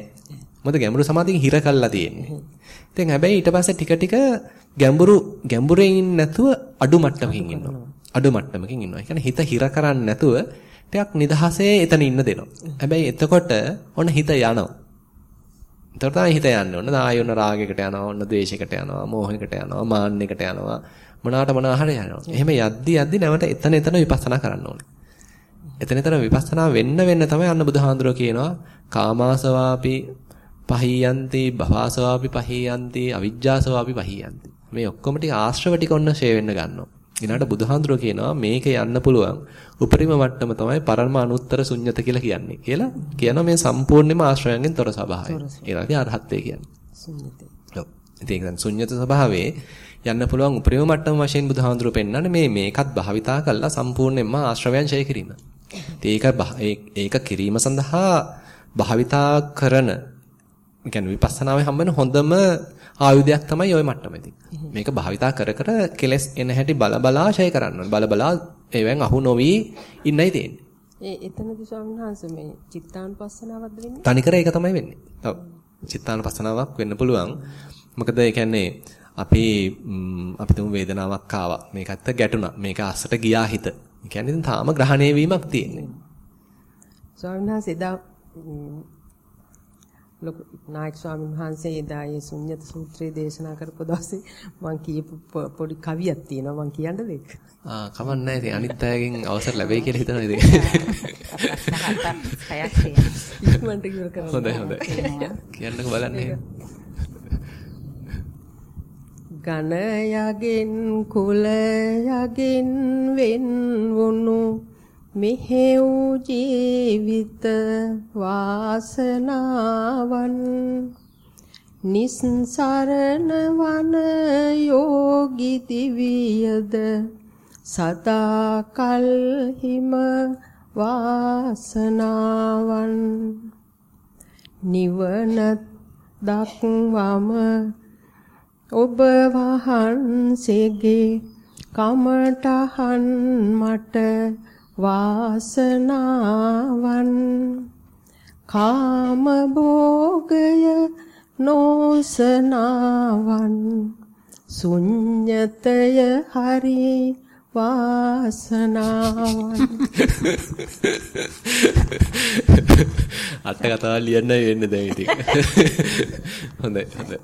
මොකද ගැඹුරු සමාධියකින් හිර කළා තියෙන්නේ. ඉතින් හැබැයි ඊට පස්සේ ටික ටික ගැඹුරු ගැඹුරෙන් නැතුව අඩු මට්ටමකින් ඉන්නවා. අඩු මට්ටමකින් ඉන්නවා. ඒ කියන්නේ හිත හිර කරන්නේ නැතුව ටිකක් නිදහසේ එතන ඉන්න දෙනවා. හැබැයි එතකොට ඔන්න හිත යනවා. එතකොට තමයි හිත යන්නේ. ඔන්න ආයෙ ඔන්න රාගයකට යනවා, ඔන්න ද්වේෂයකට යනවා, මෝහයකට යනවා, මාන්නයකට යනවා. මොනාට මොනා හරි යනවා. එහෙම යද්දි යද්දි නැවත එතන එතන විපස්සනා කරන්න ඕනේ. එතන එතන විපස්සනා වෙන්න වෙන්න තමයි අන්න බුදුහාඳුරෝ කියනවා කාමාසවාපි පහියන්ති භවාසවාපි පහියන්ති අවිජ්ජාසවාපි පහියන්ති. මේ ඔක්කොම ටික ආශ්‍රව ටික ඔන්න ෂේ වෙන්න ගන්නවා. ඊළඟට බුදුහාඳුරෝ කියනවා මේක යන්න පුළුවන් උපරිම මට්ටම තමයි පරම අනුත්තර ශුන්්‍යත කියලා කියන්නේ. කියලා කියනවා මේ සම්පූර්ණයෙන්ම ආශ්‍රයයන්ගෙන් තොර ස්වභාවය. ඒකට අරහත්ත්වය කියන්නේ. ශුන්්‍යතය. ඔව්. ඉතින් ශුන්්‍යත ස්වභාවයේ යන්න පුළුවන් උපරිම මට්ටම වශයෙන් බුදුහාඳුරෝ පෙන්නන්නේ මේ මේකත් භාවිතා කළා සම්පූර්ණයෙන්ම ආශ්‍රවයන් ඡය කිරීම. ඒක ඒක කිරීම සඳහා භාවිතා කරන කියන්නේ විපස්සනාවේ හම්බෙන හොඳම ආයුධයක් තමයි ওই මට්ටමේදී. මේක භාවිතා කර කර කෙලස් එන හැටි බල බලා ඡය කරන්න ඕනේ. බල බලා ඒවෙන් අහු නොවි ඉන්නයි තියෙන්නේ. ඒ එතනදී ස්වාමීන් වහන්සේ මේ චිත්තානුපස්සනාවක්ද වෙන්නේ? තනිකර ඒක තමයි වෙන්නේ. ඔව්. චිත්තානුපස්සනාවක් වෙන්න පුළුවන්. මොකද ඒ කියන්නේ අපි අපි තුමු වේදනාවක් ආවා. මේකත් ගැටුණා. මේක අස්සට ගියා හිත. ඒ කියන්නේ තාම ග්‍රහණය වීමක් තියෙන්නේ. ස්වාමීන් වහන්සේ ලොකු නායක ස්වාමීන් වහන්සේ එදා ඒ ශුන්්‍යත සූත්‍රයේ දේශනා කරපු දවසේ මම කියපු පොඩි කවියක් තියෙනවා මම කියන්නද ඒක? ආ කමක් නැහැ ඉතින් අනිත් අයගෙන් අවසර ලැබෙයි කියලා හිතනවා ඉතින්. ඉක්මනට ඉවර කරන්න. හොඳයි හොඳයි. කියන්නකෝ බලන්න. ඝන යගෙන් කුල යගෙන් වෙන් වුණු මෙහෙව් ජීවිත වාසනාවන්. නිස්සරණ වන යෝගි දිවියද සදා කල් හිම වාසනාවන්. නිවන දක්වම ඔබ වහන්සේගේ කමටහන් මට වාසනාවන්. කාම භෝගය නොසනාවන්. ශුඤ්‍යතය හරි වාසනාවන්. අට කතාවක් ලියන්නයි වෙන්නේ දැන් ඉතින්. හොඳයි හොඳයි.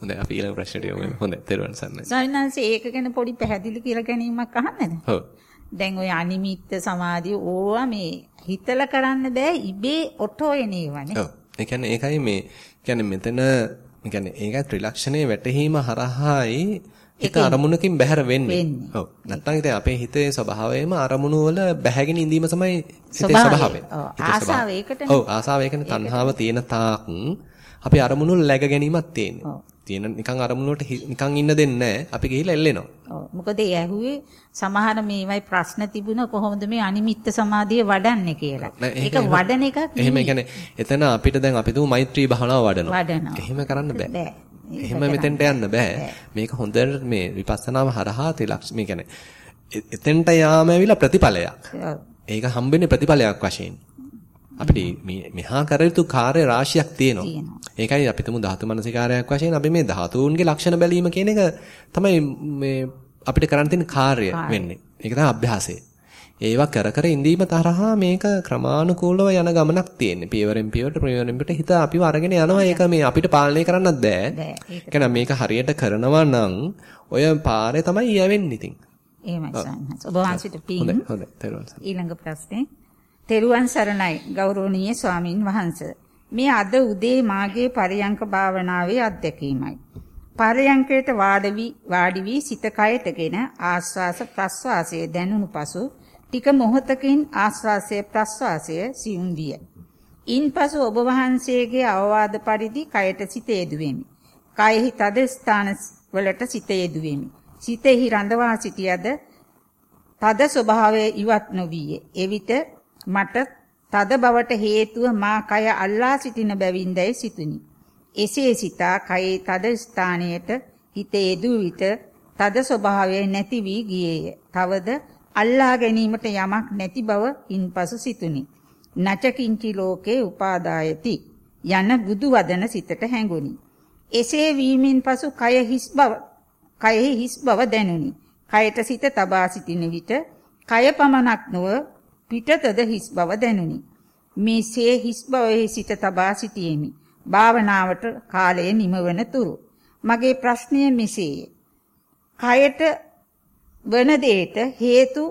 හොඳයි අපි ඊළඟ ප්‍රශ්නට යමු හොඳයි තෙරුවන් සරණයි. සයින්හන්සේ ඒක ගැන පොඩි පැහැදිලි කියලා ගැනීමක් අහන්නද? ඔව් දැන් ওই අනිමිත්ත සමාධිය ඕවා මේ හිතලා කරන්න බෑ ඉබේ ඔටෝ එනේවනේ. ඔව්. ඒ කියන්නේ ඒකයි මේ කියන්නේ මෙතන කියන්නේ ඒකයි ත්‍රිලක්ෂණයේ වැටහීම හරහායි හිත අරමුණකින් බැහැර වෙන්නේ. ඔව්. නැත්නම් ඉතින් අපේ හිතේ ස්වභාවයම අරමුණු වල බැහැගෙන ඉඳීම තමයි හිතේ ස්වභාවය. ආසාව ඒකටනේ. ඔව් ආසාව ඒකනේ තණ්හාව තියෙන තාක් අපි අරමුණු läග ගැනීමක් තියෙන්නේ. තියෙන නිකන් අරමුණු වලට නිකන් ඉන්න දෙන්නේ නැහැ. අපි ගිහිල්ලා එල්ලෙනවා. ඔව්. මොකද ඒ ඇහුවේ සමහර මේවයි ප්‍රශ්න තිබුණ කොහොමද මේ අනිමිත්ත සමාධිය වඩන්නේ කියලා. ඒක වඩන එකක් එහෙම කියන්නේ එතන අපිට දැන් අපි තුමු මෛත්‍රී භාවනාව වඩනවා. වඩනවා. එහෙම කරන්න බෑ. එහෙම මෙතෙන්ට යන්න බෑ. මේක හොඳට මේ විපස්සනාව හරහා තිලක්ෂ මේ කියන්නේ එතෙන්ට යාම ඇවිල්ලා ප්‍රතිඵලයක්. ඒක හම්බෙන්නේ ප්‍රතිඵලයක් වශයෙන්. අපිට මෙහා කර යුතු කාර්ය රාශියක් තියෙනවා. ඒකයි අපි තුමු ධාතු මනසිකාරයක් වශයෙන් අපි මේ ධාතුන්ගේ ලක්ෂණ බැලීම කියන එක තමයි මේ අපිට කරන්න තියෙන කාර්ය වෙන්නේ. ඒක තමයි අභ්‍යාසය. ඒවා කර කර ඉඳීම තරහා මේක ක්‍රමානුකූලව යන ගමනක් තියෙන්නේ. පියවරෙන් පියවරට ප්‍රයෝජනෙ පිට හිත අපිව අරගෙන යනවා. ඒක මේ අපිට පාලනය කරන්නත් බෑ. ඒක මේක හරියට කරනවා නම් ඔය පාරේ තමයි යවෙන්නේ ඉතින්. එහෙමයි සන්නස්. ඔබ වහන්සේට පිං. හොඳයි හොඳයි. ඊළඟ ප්‍රශ්නේ තෙරුවන් සරණයි ගෞරවනීය ස්වාමින් වහන්සේ. මේ අද උදේ මාගේ පරියංක භාවනාවේ අත්දැකීමයි. පරියංකයට වාඩි වාඩි වී සිත කයටගෙන ආස්වාස ප්‍රස්වාසයේ දැනුණු පසු ටික මොහොතකින් ආස්වාසයේ ප්‍රස්වාසය සියුම් විය. ඉන්පසු ඔබ වහන්සේගේ අවවාද පරිදි කයට සිත යෙදුවෙමි. කයෙහි තද ස්ථාන වලට සිත යෙදුවෙමි. සිතෙහි රඳවා සිටියද තද ස්වභාවය ඉවත් නොවිය. එවිට මට තද බවට හේතුව මා කය අල්ලා සිටින බැවින්දයි සිතුනි. එසේ සිතා කයේ තද ස්ථානයට හිත යෙදූ විට තද ස්වභාවය නැති වී ගියේය. තවද අල්ලා ගැනීමට යමක් නැති බව ඉන්පසු සිතුනි. නචකින්චි ලෝකේ උපාදායති යන බුදු වදන සිතට හැඟුනි. එසේ වීමෙන් පසු කය හිස් බව කයෙහි හිස් බව දැනුනි. කයට සිත තබා සිටින විට කය පමණක් නොව පිටතද හිස් බව දැනුනි. මේසේ හිස් බවෙහි සිත තබා සිටියෙමි. භාවනාවට කාලය නිමවන තුරු මගේ ප්‍රශ්නය මෙසේය. කයට වන දෙයට හේතු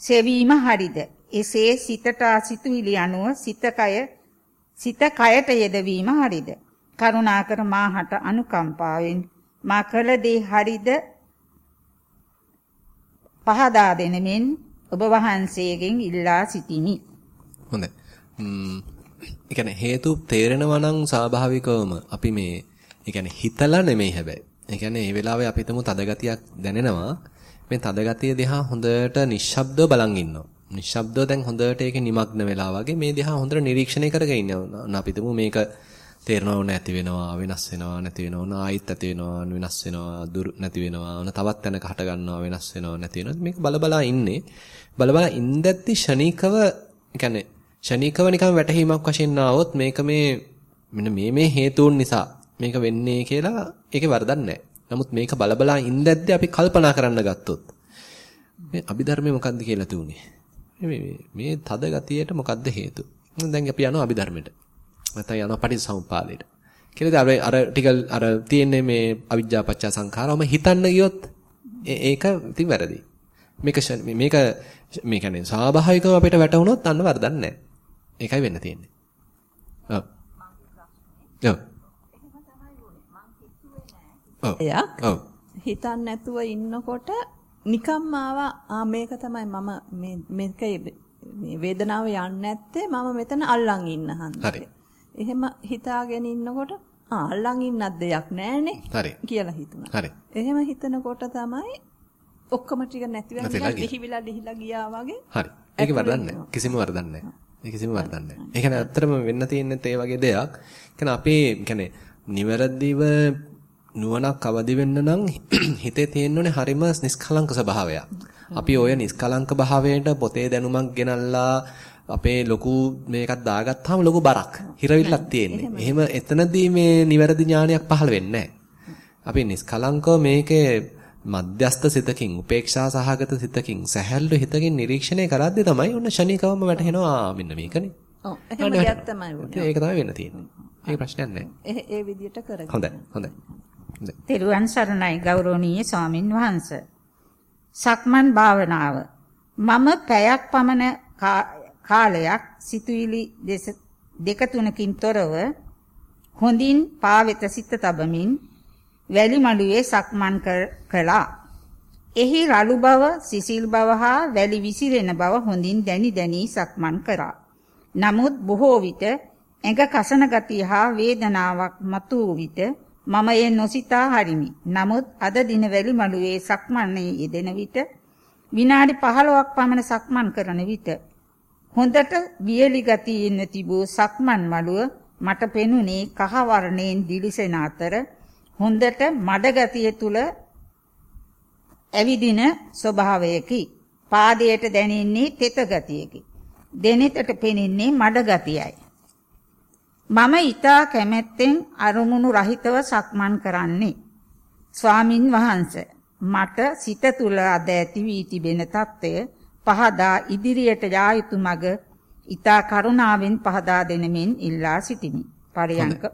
සෙවීම හරිද? එසේ සිතට සිතුවිලි අනුව සිත කය සිත කයට යෙදවීම හරිද? කරුණාකර මාහට අනුකම්පාවෙන් මා කළ දේ හරිද පහදා දෙනෙමින් ඔබ වහන්සේගෙන් ඉල්ලා සිටිමි. හොඳයි. ම්ම් ඒ කියන්නේ හේතු තේරෙනවා නම් ස්වාභාවිකවම අපි මේ ඒ කියන්නේ හිතලා නෙමෙයි හැබැයි. ඒ කියන්නේ මේ වෙලාවේ අපි හිතමු තදගතියක් දැනෙනවා. මේ තදගතිය දිහා හොඳට නිශ්ශබ්දව බලන් ඉන්නවා. නිශ්ශබ්දව දැන් හොඳට ඒකේ නිමග්න වෙලා වගේ මේ දිහා හොඳට නිරීක්ෂණය කරගෙන ඉන්නවා. අපි හිතමු මේක තේරෙනව නැති වෙනවා වෙනස් වෙනවා නැති වෙනවා ආයිත් ඇති වෙනවා වෙනස් වෙනවා දුර නැති වෙනවා ඔන්න තවත් තැනක හට ගන්නවා වෙනස් වෙනවා නැති වෙනවා මේක බලබලා ඉන්නේ බලබලා ඉඳද්දි ෂණීකව කියන්නේ ෂණීකව නිකන් වැටහීමක් වශයෙන් ආවොත් මේක මේ මෙන්න මේ මේ හේතුන් නිසා මේක වෙන්නේ කියලා ඒකේ වරදක් නැහැ. නමුත් මේක බලබලා ඉඳද්දි අපි කල්පනා කරන්න ගත්තොත් මේ අභිධර්මයේ මොකද්ද කියලා තුනේ. මේ මේ තද ගතියට මොකද්ද හේතුව? දැන් අපි යනවා අභිධර්මයට. නැත්නම් යනවා පටිච්චසමුපාදයට. කියලා අර අර ටික අර තියෙන්නේ මේ අවිජ්ජා පත්‍ය සංඛාරවම හිතන්න ගියොත් ඒක ඉතින් වැරදි. මේක මේක මේ කියන්නේ ස්වාභාවිකව අපිට වැටහුනොත් අන්න වරදක් නැහැ. ඒකයි වෙන්න තියෙන්නේ. ඔව්. ඔව්. එයක් හිතන්න නැතුව ඉන්නකොට නිකම්ම ආවා ආ මේක තමයි මම මේ මේක මේ වේදනාව යන්නේ නැත්තේ මම මෙතන අල්ලන් ඉන්න හන්දේ. එහෙම හිතාගෙන ඉන්නකොට ආ අල්ලන් ඉන්නත් දෙයක් නැහනේ කියලා හිතුණා. හරි. එහෙම හිතනකොට තමයි ඔක්කොම ටික නැති වෙලා දිහිවිලා දිහිලා ගියා වගේ. හරි. ඒක වරදක් නැහැ. කිසිම වරදක් නැහැ. ඒ කිසිම වරදක් නැහැ. ඒ කියන්නේ ඇත්තටම වෙන්න තියෙන්නේ ඒ වගේ දෙයක්. කියන්නේ අපේ කියන්නේ නිවැරදිව නුවණක් අවදි වෙන්න නම් [clears throat] හිතේ තියෙන්න ඕනේ හරිම නිස්කලංක ස්වභාවයක්. අපි ඔය නිස්කලංක භාවයට පොතේ දැනුමක් ගෙනල්ලා අපේ ලොකු මේකක් දාගත්තාම ලොකු බරක් හිරවිල්ලක් තියෙන්නේ. එහෙම එතනදී මේ නිවැරදි ඥානයක් පහළ වෙන්නේ අපි නිස්කලංකව මේකේ මධ්‍යස්ත සිතකින් උපේක්ෂා සහගත සිතකින් සැහැල්ලු හිතකින් නිරීක්ෂණය කරද්දී තමයි ඔන්න ශනිකවම වැටහෙනවා මෙන්න මේකනේ. ඔව් එහෙම දෙයක් තමයි වුනේ. ඒක තමයි වෙන්න තියෙන්නේ. ඒක ප්‍රශ්නයක් නැහැ. ඒ විදිහට කරගන්න. හොඳයි හොඳයි. තෙරුවන් සරණයි ගෞරවනීය ස්වාමින් වහන්සේ. සක්මන් භාවනාව මම පැයක් පමණ කාලයක් සිතුවිලි දෙක තුනකින් තොරව හොඳින් පාවෙත සිත තබමින් වැලි මළුවේ සක්මන් කළා. එහි රළු බව, සිසිල් බව හා වැලි විසිරෙන බව හොඳින් දැනි දැනි සක්මන් කරා. නමුත් බොහෝ විට ඇඟ කසන ගතිය හා වේදනාවක් මතුව විට මම ඒ නොසිතා හරිමි. නමුත් අද දින වැලි මළුවේ සක්මන්නේ යෙදෙන විට විනාඩි 15ක් පමණ සක්මන් කරන විට හොඳට වියලි ගතියින් තිබූ සක්මන් මළුව මට පෙනුනේ කහ වර්ණයෙන් දිලිසෙන අතර හොඳට මඩ ගතිය තුල ඇවිදින ස්වභාවයකි. පාදයට දැනෙන්නේ තෙත ගතියකි. දෙනෙතට පෙනෙන්නේ මඩ ගතියයි. මම ඊතා කැමැත්තෙන් අරමුණු රහිතව සක්මන් කරන්නේ. ස්වාමින් වහන්සේ මට සිත තුල අද ඇති වී තිබෙන తত্ত্বය පහදා ඉදිරියට යා යුතු මඟ ඊතා කරුණාවෙන් පහදා දෙනමින් ඉල්ලා සිටිමි. පරියංක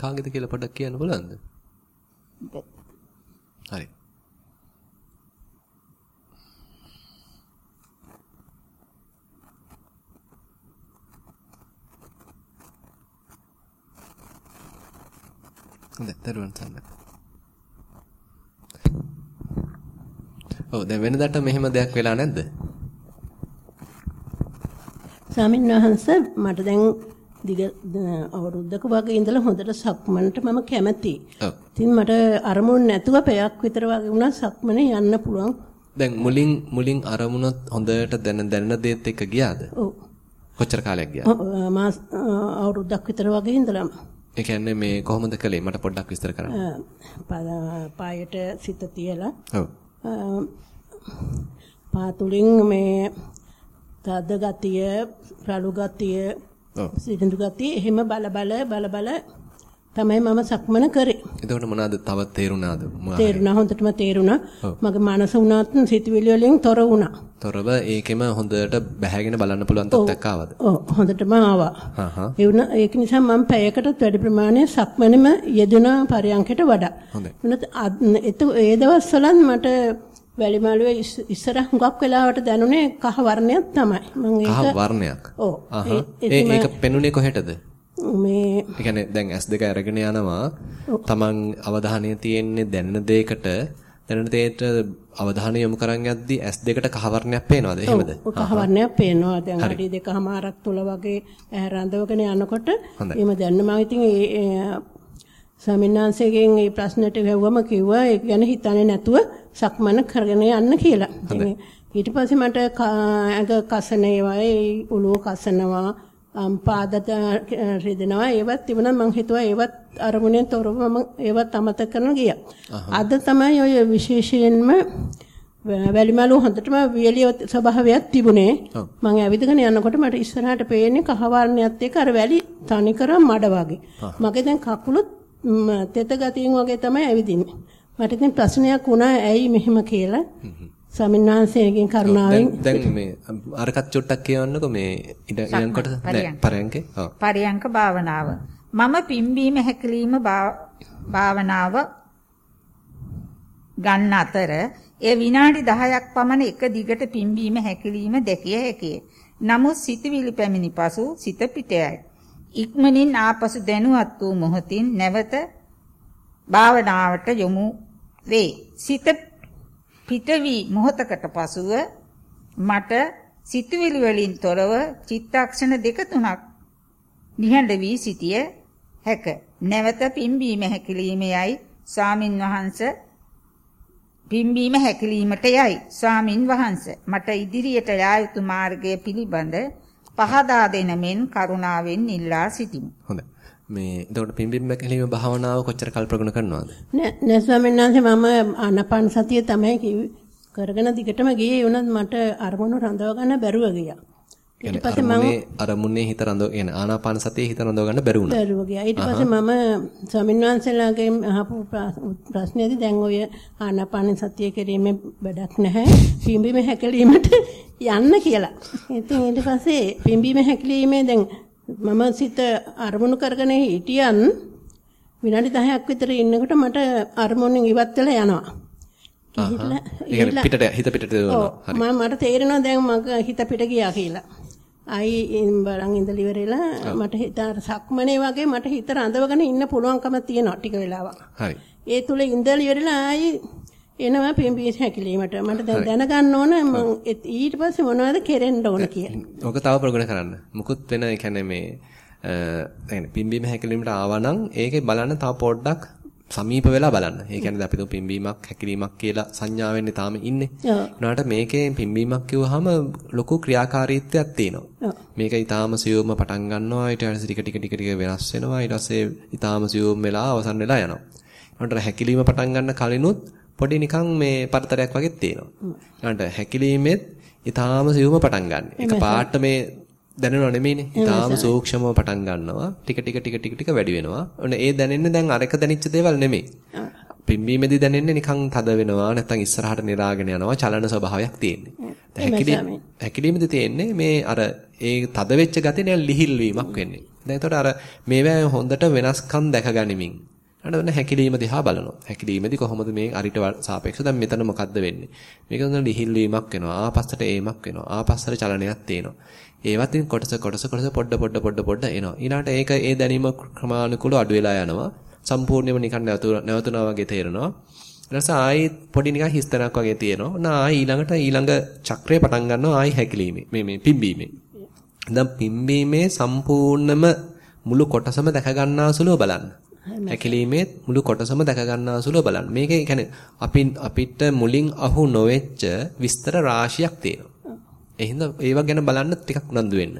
කාගෙද කියලා පොඩ්ඩක් කියන්න බලන්න. හරි. හොඳයි දරුවන් සම්මත. ඔව් දැන් වෙනදාට මෙහෙම දෙයක් වෙලා නැද්ද? ස්වාමීන් වහන්සේ මට දැන් දිග අවුරුද්දක වගේ ඉඳලා හොඳට සක්මනට මම කැමතියි. ඔව්. ඉතින් මට අරමුණු නැතුව පැයක් විතර වගේ වුණා සක්මනේ යන්න පුළුවන් දැන් මුලින් මුලින් අරමුණත් හොඳට දැන දැනන දේත් එක්ක ගියාද? ඔව්. කොච්චර කාලයක් ගියාද? මාස අවුරුද්දක් විතර වගේ ඉඳලම. ඒ කියන්නේ මේ කොහොමද කළේ? මට පොඩ්ඩක් විස්තර කරන්න. පායට සිත තියලා. ඔව්. පාතුලින් මේ තද ගතිය, රළු ගතිය, සිරිඳු ගතිය එහෙම බල බල බල බල තමයි මම සක්මන කරේ. එතකොට මොනවාද තව තේරුණාද? තේරුණා හොඳටම තේරුණා. මගේ මනස උනාත් සිතුවිලි වලින් තොර වුණා. තොරව ඒකෙම හොඳට බැහැගෙන බලන්න පුළුවන් තත්ත්වයක් ආවද? ඔව් හොඳටම ආවා. වුණා ඒක නිසා මම පැයකටත් වැඩි ප්‍රමාණයක් සක්මනෙම යෙදුණා පරයන්කට වඩා. හොඳයි. ඒ දවස්වලත් මට වැලිමාළුවේ ඉස්සර හුඟක් වෙලාවට දැනුනේ කහ වර්ණයක් තමයි. මම ඒක කහ වර්ණයක්. ඔව්. ඒක පෙනුනේ කොහෙටද? මේ ඒ කියන්නේ දැන් S2 අරගෙන යනවා. Taman අවධානය තියෙන්නේ දැනෙන දෙයකට දැනෙන දෙයට අවධානය යොමු කරන් යද්දී S2කට කහ වර්ණයක් පේනවද? එහෙමද? කහ වර්ණයක් පේනවා. දැන් අඩි දෙකමාරක් තුල වගේ රඳවගෙන යනකොට එහෙම දැන්න මම ඉතින් ඒ සමින්නාංශයෙන් මේ ප්‍රශ්නෙට වැව්වම කිව්වා ඒ ගැන හිතන්නේ නැතුව සක්මන කරගෙන යන්න කියලා. ඊට පස්සේ මට ඇඟ කසන ඒවා ඒ ඔළුව කසනවා පාදත රිදෙනවා ඒවත් තිබුණා මං හිතුවා ඒවත් අරමුණෙන් තොරව මම ඒවත් අමතක කරන ගියා. අද තමයි ඔය විශේෂයෙන්ම වැලිමලු හොඳටම වියලිය ස්වභාවයක් තිබුණේ. මං ඇවිදගෙන යනකොට මට ඉස්සරහට පේන්නේ කහ වර්ණයත් එක්ක අර වැලි තනිකර මඩ වගේ. මගේ දැන් කකුලුත් තෙත ගතියෙන් වගේ තමයි ඇවිදින්නේ. මට ඉතින් ප්‍රශ්නයක් වුණා ඇයි මෙහෙම කියලා. සමින්නාංශයෙන් කරුණාවෙන් දැන් මේ අරකට චුට්ටක් කියවන්නකෝ මේ ඊළඟ කොටස නෑ පරයන්කේ ඔව් පරයන්ක භාවනාව මම පිම්බීම හැකලීම භාවනාව ගන්න අතර ඒ විනාඩි 10ක් පමණ එක දිගට පිම්බීම හැකලීම දැකිය හැකිය. නමුත් සිතවිලි පැමිණි පසු සිත පිටයයි. ඉක්මනින් ආපසු දැනුවත් වූ මොහොතින් නැවත භාවනාවට යොමු වේ. සිත පිටවි මොහතකට පසුව මට සිතුවිලි වලින් තොරව චිත්තක්ෂණ දෙක තුනක් නිහඬ වී සිටිය හැක. නැවත පිම්බීම හැකිලීමේයි ස්වාමින් වහන්සේ පිම්බීම හැකිලීමට යයි ස්වාමින් වහන්සේ මට ඉදිරියට යා යුතු මාර්ගය පිළිබඳ පහදා දෙන මෙන් කරුණාවෙන් ඉල්ලා සිටිමි. හොඳයි. මේ එතකොට පිම්බිම් බැකලීම භාවනාව කොච්චර කල් ප්‍රගුණ කරනවද? නෑ නෑ ස්වාමීන් වහන්සේ මම ආනපාන සතිය තමයි කරගෙන දිගටම ගියේ වුණත් මට අරමුණු රඳව ගන්න බැරුව ගියා. ඊට පස්සේ මම අරමුණේ හිත රඳව කියන ආනාපාන සතියේ හිත රඳව ගන්න බැරි වුණා. බැරුව ගියා. ඊට පස්සේ මම ස්වාමීන් වහන්සේලාගෙන් අහපු ප්‍රශ්නේදී දැන් ඔය ආනාපාන සතිය කිරීමේ වැඩක් නැහැ. පිම්බීම හැකලීමට යන්න කියලා. ඉතින් ඊට පස්සේ පිම්බීම හැකලීමේ දැන් මම සිත අරමුණු කරගෙන හිටියන් විනාඩි 10ක් විතර ඉන්නකොට මට අරමුණෙන් ඉවත් වෙලා යනවා. ගිහිල්ලා පිටට හිත පිටට යනවා. මම මට තේරෙනවා දැන් මගේ හිත පිට ගියා කියලා. ආයි බලන් ඉඳලා ඉවරලා මට හිත සක්මනේ වගේ මට හිත රඳවගෙන ඉන්න පුළුවන්කම තියෙනවා ටික වෙලාවක්. හරි. ඒ තුල ඉඳලා ඉවරලා ආයි එනවා පිම්බීස් හැකිලීමට. මට දැන් දැනගන්න ඕන මම ඊට පස්සේ මොනවද කෙරෙන්න ඕන කියලා. ඔක තව ප්‍රගුණ කරන්න. මුකුත් වෙන ඒ කියන්නේ මේ يعني පිම්බීම හැකිලීමට ආවනම් ඒකේ බලන්න තව පොඩ්ඩක් සමීප වෙලා බලන්න. ඒ කියන්නේ අපි පිම්බීමක් හැකිලීමක් කියලා සංඥාවෙන්නේ තාම ඉන්නේ. උනාට මේකේ පිම්බීමක් කිව්වහම ලොකු ක්‍රියාකාරීත්වයක් තියෙනවා. මේක ඊටාම සියුම්ම පටන් ගන්නවා ඊට පස්සේ ටික ටික ටික ටික වෙනස් වෙනවා ඊට පස්සේ ඊටාම සියුම් වෙලා අවසන් වෙලා යනවා. ඊට හැකිලීම පටන් ගන්න කලිනුත් පොඩි නිකන් මේ පරතරයක් වගේ තියෙනවා. ඊළඟට හැකිලීමෙත් ඊටාම සියුම පටන් ගන්න. එක පාට මේ දැනෙනව නෙමෙයිනේ. ඊටාම සූක්ෂමව පටන් ගන්නවා. ටික ටික ටික ටික ටික වැඩි වෙනවා. ඔන්න ඒ දැනෙන්නේ දැන් අර එක දැනෙච්ච දේවල් නෙමෙයි. පිම්බීමේදී දැනෙන්නේ නිකන් තද වෙනවා නැත්නම් ඉස්සරහට නිරාගෙන යනවා චලන ස්වභාවයක් තියෙන්නේ. හැකිලීමේදී තියෙන්නේ මේ අර ඒ තද වෙච්ච ගතිය නිකන් ලිහිල් වීමක් වෙන්නේ. දැන් එතකොට අර මේවා හොඳට වෙනස්කම් දැක ගනිමින් අන්න වෙන හැකිලීම දිහා බලනවා. හැකිලීමේදී කොහොමද මේ අරිට සාපේක්ෂව දැන් මෙතන මොකද්ද වෙන්නේ? මේක නේද ලිහිල් වීමක් වෙනවා. ආපස්සට ඒමක් වෙනවා. ආපස්සට චලනයක් තියෙනවා. ඒවත් ඉතින් කොටස කොටස කොටස පොඩ පොඩ පොඩ පොඩ එනවා. ඊළාට ඒක ඒ දැනීම ක්‍රමානුකූලව අඩු වෙලා යනවා. සම්පූර්ණයෙන්ම නිකන් නැවතුනා වගේ තේරෙනවා. ඊට පස්සේ ආයි පොඩි නිකන් හිස්තනක් වගේ තියෙනවා. නා ආයි ඊළඟට ඊළඟ චක්‍රය පටන් ගන්නවා ආයි හැකිලීමේ. මේ මේ පිම්බීමේ. දැන් පිම්බීමේ සම්පූර්ණම මුළු කොටසම දැක ගන්නාසුලව බලන්න. හැකිලීමේ මුළු කොටසම දැක ගන්නාසුලව බලන්න. මේකේ කියන්නේ අපි අපිට මුලින් අහු නොවෙච්ච විස්තර රාශියක් තියෙනවා. එහෙනම් ඒවා ගැන බලන්න ටිකක් උනන්දු වෙන්න.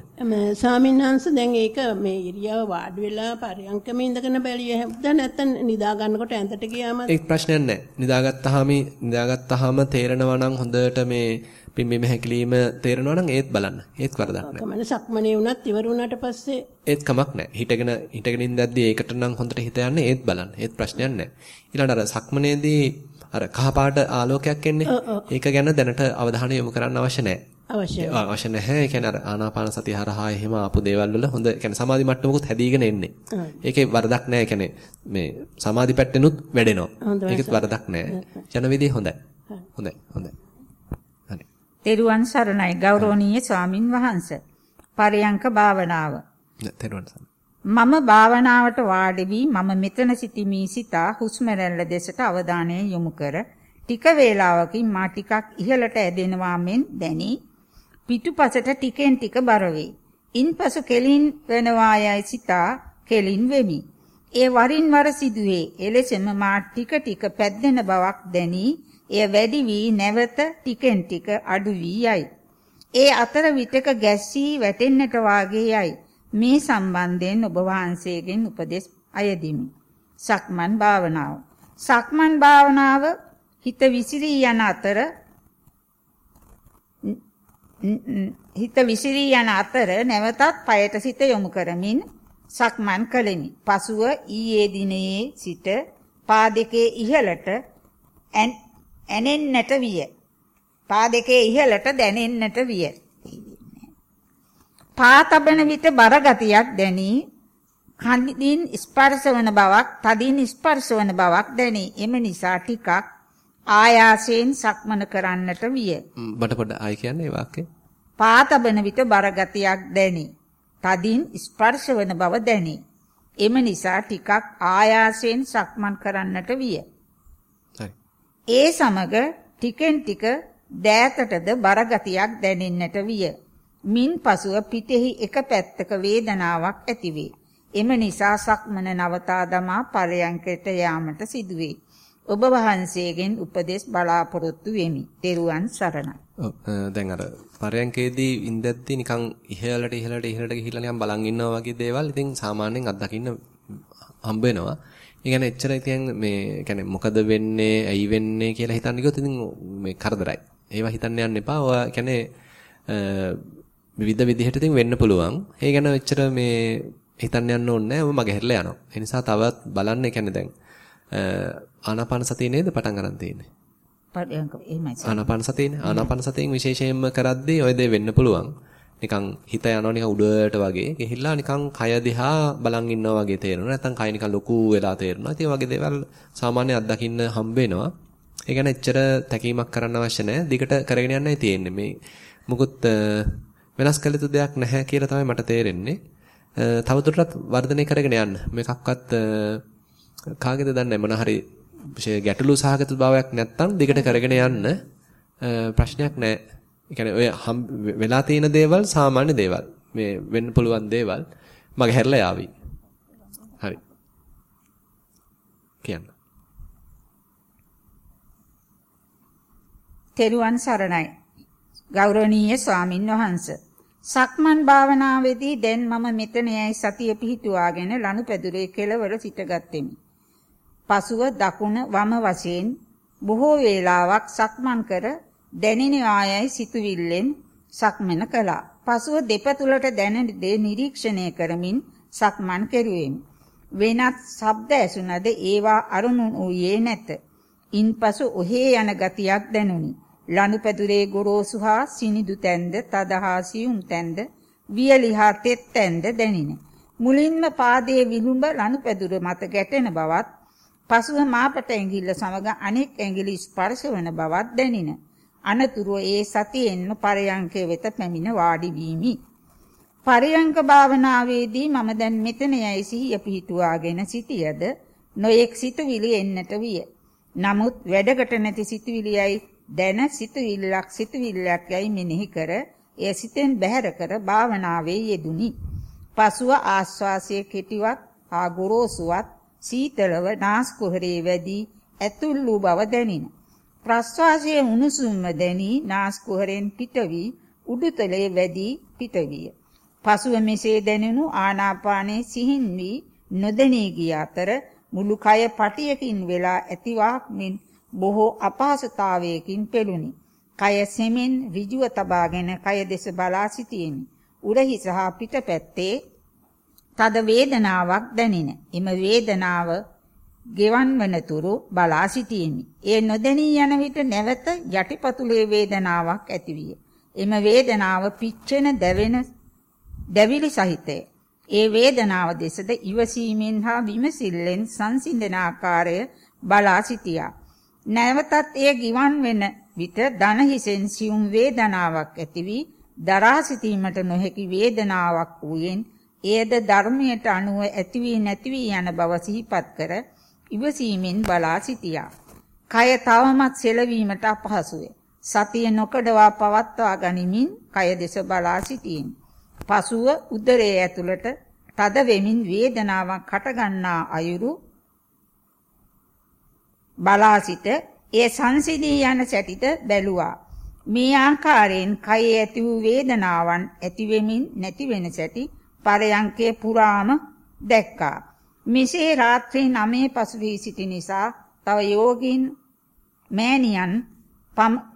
ස්වාමීන් දැන් ඒක මේ ඉරියව වාඩි වෙලා පරියන්කම ඉඳගෙන බැලිය හැද්ද නැත්නම් නිදා ගන්නකොට ඇඳට ගියාම ඒක ප්‍රශ්නයක් නැහැ. නිදාගත්තාම නිදාගත්තාම තේරෙනවා නම් හොඳට මේ පිම්බීම හැකිලිම තේරෙනවා නම් ඒත් බලන්න. ඒත් වරදක් නැහැ. කමන සක්මනේ වුණත් ඉවර වුණාට පස්සේ ඒත් කමක් නැහැ. හිටගෙන හිටගෙන ඉඳද්දී ඒකට නම් හොඳට හිත යන්නේ ඒත් බලන්න. ඒත් ප්‍රශ්නයක් නැහැ. ඊළඟට අර සක්මනේදී අර කහපාට ආලෝකයක් එන්නේ. ඒක ගැන දැනට අවධානය යොමු කරන්න අවශ්‍ය නැහැ. අවශ්‍යයි. අවශ්‍ය නැහැ. ඒ කියන්නේ අර ආනාපාන සතිය හරහා එහෙම ආපු දේවල් වල හොඳ කියන්නේ සමාධි මට්ටමකුත් හැදීගෙන එන්නේ. ඒකේ වරදක් නැහැ. කියන්නේ මේ සමාධි පැත්තෙනුත් වැඩෙනවා. ඒකෙත් වරදක් නැහැ. යන විදිහ හොඳයි. හොඳයි. හොඳයි. තෙරුවන් සරණයි ගෞරවනීය ස්වාමින් වහන්සේ. පරයන්ක භාවනාව. මම භාවනාවට වාඩි වී මම මෙතන සිටීමේ සිතා හුස්ම රැල්ල දෙසට අවධානය යොමු කර ටික වේලාවකින් මා ටිකක් ඉහළට ඇදෙනවා මෙන් දැනි පිටුපසට ටිකෙන් ටික බර වේ. ඉන්පසු කෙලින් වෙනවා යයි සිතා කෙලින් වෙමි. ඒ වරින් වර සිදුවේ. එලෙසම මා ටික ටික පැද්දෙන බවක් දැනි එය වැඩි වී නැවත ටිකෙන් ටික අඩු වී යයි. ඒ අතර විටක ගැස්සී වැටෙන්නට වාගේ යයි. මේ සම්බන්ධයෙන් ඔබ වහන්සේගෙන් උපදෙස් අයදිමි. සක්මන් භාවනාව. සක්මන් භාවනාව හිත විසිරී යන අතර හිත විසිරී යන අතර නැවතත් পায়ට සිත යොමු කරමින් සක්මන් කළෙමි. පසුව ඊයේ දිනයේ සිට පා දෙකේ ඉහළට ඇනෙන්නට විය. පා දෙකේ ඉහළට දැනෙන්නට විය. පා තබන විට බර ගතියක් දැනී කන්දින් ස්පර්ශ වන බවක්, තදින් ස්පර්ශ වන බවක් දැනී එම නිසා ටිකක් ආයාසයෙන් සක්මන කරන්නට විය. බඩ පොඩ ආයි කියන්නේ වාක්‍යය. පා තබන විට බර ගතියක් දැනී තදින් ස්පර්ශ වන බව දැනී එම නිසා ටිකක් ආයාසයෙන් සක්මන් කරන්නට විය. ඒ සමග ටිකෙන් ටික දෑතටද බරගතියක් දැනෙන්නට විය. මින් පසුව පිටෙහි එක පැත්තක වේදනාවක් ඇතිවේ. එම නිසා සක්මන නවතා දමා පරයන්කට යාමට සිදුවේ. ඔබ වහන්සේගෙන් උපදෙස් බලාපොරොත්තු වෙමි. ත්වන් සරණයි. ඔව් දැන් අර පරයන්කේදී ඉඳද්දී නිකන් ඉහළට ඉහළට ඉහළට ගිහිල්ලා නිකන් බලන් ඉන්නවා වගේ දේවල් ඉතින් සාමාන්‍යයෙන් අත්දකින්න හම්බ වෙනවා. කියන්නේ එච්චර කියන්නේ මේ කියන්නේ මොකද වෙන්නේ, ඇයි වෙන්නේ කියලා හිතන්න ගියොත් ඉතින් මේ කරදරයි. ඒවා හිතන්න යන්න එපා. ඔයා කියන්නේ විවිධ විදිහට ඉතින් වෙන්න පුළුවන්. ඒ ගැන එච්චර මේ හිතන්න යන්න ඕනේ නැහැ. ඔබ මගේ හැරලා යනවා. ඒ නිසා තවත් බලන්න කියන්නේ දැන් ආනාපාන සතිය නේද පටන් ගන්න තියෙන්නේ. එහෙමයි. ආනාපාන සතියනේ. ආනාපාන සතියෙන් විශේෂයෙන්ම කරද්දී ඔය දේ වෙන්න පුළුවන්. නිකන් හිත යනවා නිකන් උඩට වගේ ගිහිල්ලා නිකන් කය දිහා බලන් ඉන්නවා වගේ තේරෙනවා. නැත්නම් කය නිකන් ලොකු වෙලා තේරෙනවා. ඉතින් වගේ දේවල් සාමාන්‍ය අත්දකින්න හම්බ වෙනවා. ඒ කියන්නේ එච්චර තැකීමක් කරන්න අවශ්‍ය නැහැ. දිගට කරගෙන යන්නයි තියෙන්නේ. මේ මුකුත් වෙනස් කළ යුතු දෙයක් නැහැ කියලා තමයි මට තේරෙන්නේ. තවදුරටත් වර්ධනය කරගෙන යන්න. මේකක්වත් කාගේද දන්නේ මොන හරි ගැටලු සහගත භාවයක් නැත්තම් දිගට කරගෙන යන්න ප්‍රශ්නයක් නැහැ. ඒ කියන්නේ ඔය වෙලා තියෙන දේවල් සාමාන්‍ය දේවල්. මේ වෙන්න පුළුවන් දේවල් මගේ හැරලා යාවි. හරි. කියන්න. තෙරුවන් සරණයි. ගෞරවනීය ස්වාමින් වහන්සේ. සක්මන් භාවනාවේදී දැන් මම මෙතන යයි සතිය පිහිටුවාගෙන ලනුපැදුරේ කෙළවර සිටගත්ෙමි. පසුව දකුණ වම වශයෙන් බොහෝ වේලාවක් සක්මන් කර දැනින ආයයි සිතුවිල්ලෙන් සක්මන කළා. පසුව දෙපතුලට දැනෙන දේ නිරීක්ෂණය කරමින් සක්මන් කෙරුවෙමි. වෙනත් ශබ්ද ඇසුණද ඒවා අරුණු වූයේ නැත. ඉන්පසු ඔහේ යන ගතියක් දැනුනි. ලනුපැදුරේ ගොරෝසු හා සිනිදු තැන්ද තදහා සියුම් තැන්ද වියලි හා තෙත් තැන්ද දැනින. මුලින්ම පාදයේ විලුඹ ලනුපැදුර මත ගැටෙන බවත් පසුව මාපට ඇඟිල්ල සමග අනෙක් ඇඟිලි ස්පර්ශ වන බවත් දැනින. අනතුරුව ඒ සතියෙන්ම පරයන්කේ වෙත පැමිණ වාඩි වීමි. පරයන්ක භාවනාවේදී මම දැන් මෙතන යයි සිහිය පිහිටුවාගෙන සිටියද නොයෙක් සිතුවිලි එන්නට විය. නමුත් වැඩකට නැති සිතුවිලියයි දැන සිතුවිල්ලක් සිතුවිල්ලක් යයි මෙනෙහි කර එය සිතෙන් බැහැර කර භාවනාවේ යෙදුනි. පසුව ආස්වාසයේ කෙටිවත් ආ ගොරෝසුවත් සීතලව නාස් කුහරේ වැඩි ඇතුල් වූ බව දැනින. ප්‍රස්වාසයේ උණුසුම්ම දැනි නාස් කුහරෙන් පිටවි උඩුතලයේ වැඩි පිටවිය. පසුව මෙසේ දැනුණු ආනාපානයේ සිහින් වී නොදැනී ගිය අතර මුළු කය පටියකින් වෙලා ඇතිවාක් මෙන් බොහෝ අපහසුතාවයකින් පෙළුණි. කය සෙමෙන් ඍජුව තබාගෙන කය දෙස බලා සිටියෙමි. උරහි සහ පිටපැත්තේ තද වේදනාවක් දැනින. එම වේදනාව ගෙවන් වනතුරු බලා සිටියෙමි. ඒ නොදැනී යන විට නැවත යටිපතුලේ වේදනාවක් ඇතිවිය. එම වේදනාව පිච්චෙන දැවෙන දැවිලි සහිතය. ඒ වේදනාව දෙසද ඉවසීමෙන් හා විමසිල්ලෙන් සංසිඳන ආකාරය බලා සිටියා. නැවතත් එය ගිවන් වෙන විට දන හිසෙන් සියුම් වේදනාවක් ඇති වී දරා සිටීමට නොහැකි වේදනාවක් වූයෙන් එයද ධර්මයට අනුව ඇති වී නැති වී යන බව සිහිපත් කර ඉවසීමෙන් බලා සිටියා. කය තවමත් සෙලවීමට අපහසුය. සතිය නොකඩවා පවත්වා ගනිමින් කය දෙස බලා සිටින්. පසුව උදරයේ ඇතුළට තද වෙමින් වේදනාවක් හටගන්නා අයුරු බලා සිට ඒ සංසිදී යන සැටිත බැලුවා. මේ ආකාරයෙන් කයේ ඇති වූ වේදනාවන් ඇති වෙමින් නැති වෙන සැටි පරයන්කේ පුරාම දැක්කා. මෙසේ රාත්‍රී 9 පසු වී සිටි නිසා තව යෝගීන් මෑණියන්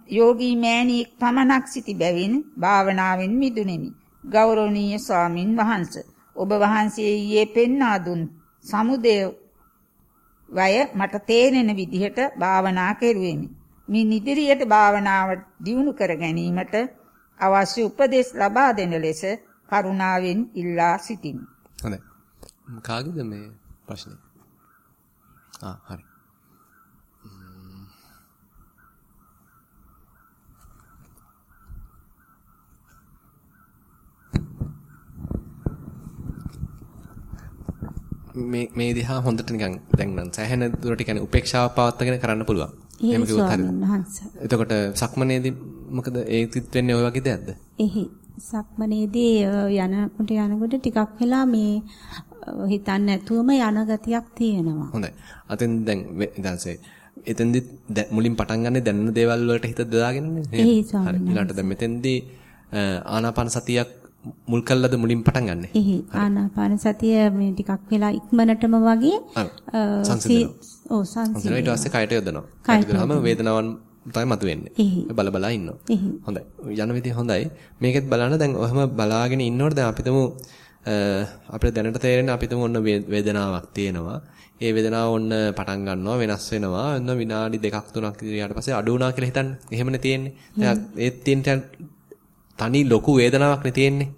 යෝගී මෑණියෙක් පමණක් සිටි බැවින් භාවනාවෙන් මිදුණෙමි. ගෞරවනීය ස්වාමින් වහන්සේ ඔබ වහන්සේ ඊයේ පෙන්වා දුන් සමුදය වය මට තේරෙන විදිහට භාවනා කෙරුවෙමි. මින් ඉදිරියට භාවනාව දියුණු කර ගැනීමට අවශ්‍ය උපදෙස් ලබා දෙන ලෙස කරුණාවෙන් ඉල්ලා සිටිමි. හොඳයි. කාගේද මේ ප්‍රශ්නේ? ආ හරි. මේ මේ දිහා හොඳට නිකන් දැන් නම් සෑහෙන දුරට කියන්නේ උපේක්ෂාව පවත්වාගෙන කරන්න පුළුවන්. එහෙම කිව්වොත් හරිද? එතකොට සක්මනේදී මොකද ඒකත් වෙන්නේ ওই වගේ දෙයක්ද? එහි සක්මනේදී යනකොට යනකොට ටිකක් වෙලා මේ හිතන්නේ නැතුවම යන ගතියක් තියෙනවා. හොඳයි. අතෙන් දැන් ඊටසේ එතෙන්දි මුලින් පටන් ගන්න දැනන දේවල් වලට හිත දාගෙනනේ හරි. ඊළඟට දැන් මෙතෙන්දී ආනාපාන සතියක් මුල් කළාද මුලින් පටන් ගන්නෙ? එහි ආනාපාන සතිය මේ ටිකක් වෙලා ඉක්මනටම වගේ ඔව් සංසිඳනවා. ඊට පස්සේ කයට යොදනවා. කයට යොදනම වේදනාවන් තමයි මතුවෙන්නේ. බල බලා ඉන්නවා. හොඳයි. යන විදිහ හොඳයි. මේකෙත් බලන්න දැන් ඔහම බලාගෙන ඉන්නකොට දැන් අපිටම අපිට දැනට තේරෙන අපිටම ඔන්න වේදනාවක් තියෙනවා. ඒ වේදනාව ඔන්න පටන් ගන්නවා වෙනස් වෙනවා. ඔන්න විනාඩි දෙකක් තුනක් ඉරියාට පස්සේ අඩු වුණා කියලා හිතන්න. එහෙමනේ තියෙන්නේ. දැන් ඒත් තියෙන තනි ලොකු වේදනාවක් නේ තියෙන්නේ.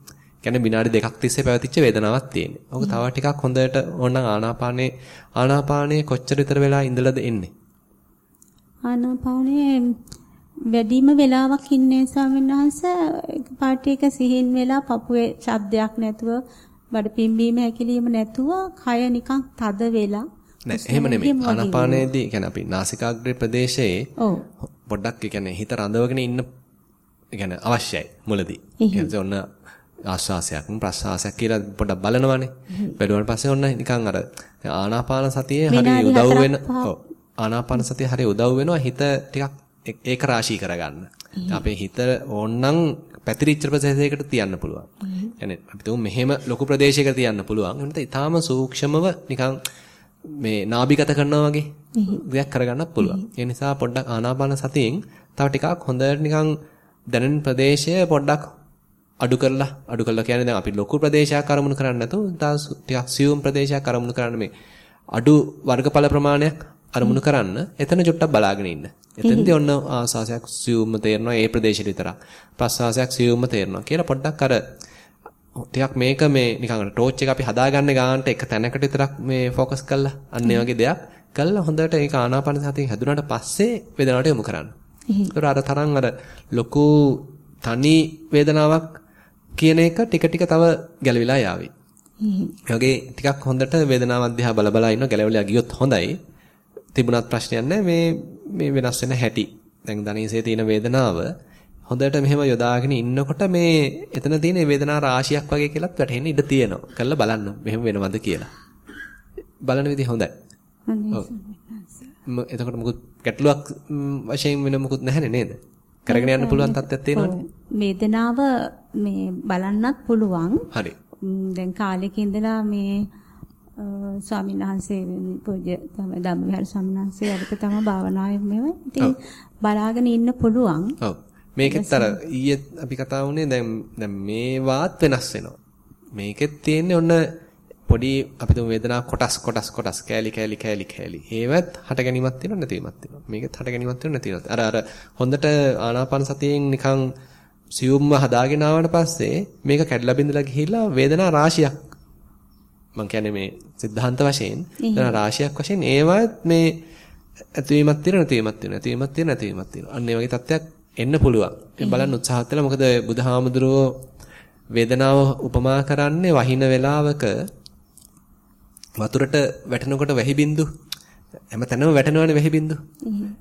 කියන්නේ විනාඩි දෙකක් තිස්සේ පැවතිච්ච වේදනාවක් තියෙන්නේ. ඔක තව ටිකක් හොඳට ඕනනම් ආනාපානේ ආනාපානේ කොච්චර විතර වෙලා ඉඳලාද එන්නේ? ආනාපානේ වැඩිම වෙලාවක් ඉන්නේ ස්වාමීන් වහන්සේ පාටි එක සිහින් වෙලා පපුවේ ශබ්දයක් නැතුව බඩ පිම්බීම හැකිලිම නැතුව කය නිකන් තද වෙලා නෑ එහෙම නෙමෙයි. ආනාපානයේදී කියන්නේ අපි නාසිකාග්‍රේ ප්‍රදේශයේ පොඩ්ඩක් කියන්නේ හිත රඳවගෙන ඉන්න කියන්නේ අවශ්‍යයි මුලදී. කියන්නේ ඔන්න ආශ්වාසයක් ප්‍රශ්වාසයක් කියලා පොඩ්ඩක් බලනවානේ. බැලුවාන් පස්සේ ඔන්න නිකන් අර ආනාපාන සතියේ හරි උදව් වෙන ඔව් ආනාපාන සතිය හරි උදව් වෙනවා හිත ටිකක් ඒක රාශී කරගන්න. අපේ හිත ඕන්නම් පැතිරිච්ච ප්‍රදේශයකට තියන්න පුළුවන්. يعني අපි තුමු මෙහෙම ලොකු ප්‍රදේශයකට තියන්න පුළුවන්. එන්නත ඊටාම සූක්ෂමව නිකන් මේ නාභිගත කරනවා වගේ දෙයක් කරගන්නත් පුළුවන්. ඒ නිසා පොඩ්ඩක් ආනාපාන සතියෙන් තව ටිකක් හොඳට නිකන් දැනෙන ප්‍රදේශය පොඩ්ඩක් අඩු කරලා අඩු කරලා කියන්නේ දැන් අපි ලොකු ප්‍රදේශයක් අරමුණු කරන්නේ නැතුව ටිකක් සියුම් ප්‍රදේශයක් අරමුණු කරන්න මේ අඩු වර්ගඵල ප්‍රමාණයක් අරමුණු කරන්න එතන චුට්ටක් බලාගෙන ඉන්න. එතෙන්දී ඔන්න ආස්වාසයක් සියුම්ම තේරෙනවා ඒ ප්‍රදේශෙ විතරක්. ප්‍රස්වාසයක් සියුම්ම තේරෙනවා කියලා පොඩ්ඩක් අර ටිකක් මේක මේ නිකන් ටෝච් එක අපි හදාගන්න ගානට එක තැනකට විතරක් මේ ફોකස් කරලා අන්න ඒ වගේ දෙයක් කළා හොඳට ඒක ආනාපාන සතියෙන් හැදුනට පස්සේ වේදනාවට යොමු කරන්න. ඒතර අර තරම් අර ලොකු තනි වේදනාවක් කියන එක ටික ටික තව ගැලවිලා යාවි. ඒ වගේ ටිකක් හොඳට වේදනාවක් දිහා බල බල ඉන්න ගැලවිලා ගියොත් හොඳයි. තිබුණත් ප්‍රශ්නයක් නැහැ මේ මේ වෙනස් වෙන හැටි. දැන් ධනීසේ තියෙන වේදනාව හොඳට මෙහෙම යොදාගෙන ඉන්නකොට මේ එතන තියෙන වේදනා රාශියක් වගේ කියලාත් වැටහෙන්න ඉඩ තියෙනවා. කළා බලන්න මෙහෙම වෙනවද කියලා. බලන විදිහ හොඳයි. හොඳයි. එතකොට මොකද ගැටලුවක් වශයෙන් වෙන මොකුත් නැහැනේ නේද? කරගෙන යන්න පුළුවන් තත්ත්වයක් තියෙනවනේ. වේදනාව මේ බලන්නත් පුළුවන්. හරි. දැන් කාලෙක ඉඳලා මේ ස්වාමීන් වහන්සේ පූජ්‍ය ධම්මවිහාර ස්වාමීන් වහන්සේ අරක තමයි භාවනාවේ මේව. ඉතින් බලාගෙන ඉන්න පුළුවන්. ඔව්. මේකෙත් අර ඊයේ අපි කතා වුණේ දැන් දැන් මේවාත් වෙනස් වෙනවා. මේකෙත් තියෙන්නේ ඔන්න පොඩි අපි තුමු වේදනා කොටස් කොටස් කොටස් කෑලි කෑලි කෑලි කෑලි. ඒවත් හට ගැනීමක් තියෙනව නැතිවීමක් තියෙනවා. මේකෙත් හට ගැනීමක් තියෙනව නැතිවීමක්. අර අර හොඳට ආනාපාන සතියෙන් නිකන් සියුම්ව හදාගෙන ආවට පස්සේ මේක කැඩලා බිඳලා ගිහිල්ලා වේදනා රාශියක් මම කියන්නේ මේ සිද්ධාන්ත වශයෙන් දැන් රාශියක් වශයෙන් ඒවත් මේ ඇතිවීමක් තියෙන නැතිවීමක් තියෙන නැතිවීමක් තියෙන නැතිවීමක් තියෙන. අන්න ඒ වගේ තත්ත්වයක් එන්න පුළුවන්. ඒ බලන්න උත්සාහත් කළා මොකද බුදුහාමුදුරුවෝ වේදනාව උපමා කරන්නේ වහින වේලාවක වතුරට වැටෙනකොට වැහි බින්දු හැම තැනම වැටෙනවනේ වැහි බින්දු.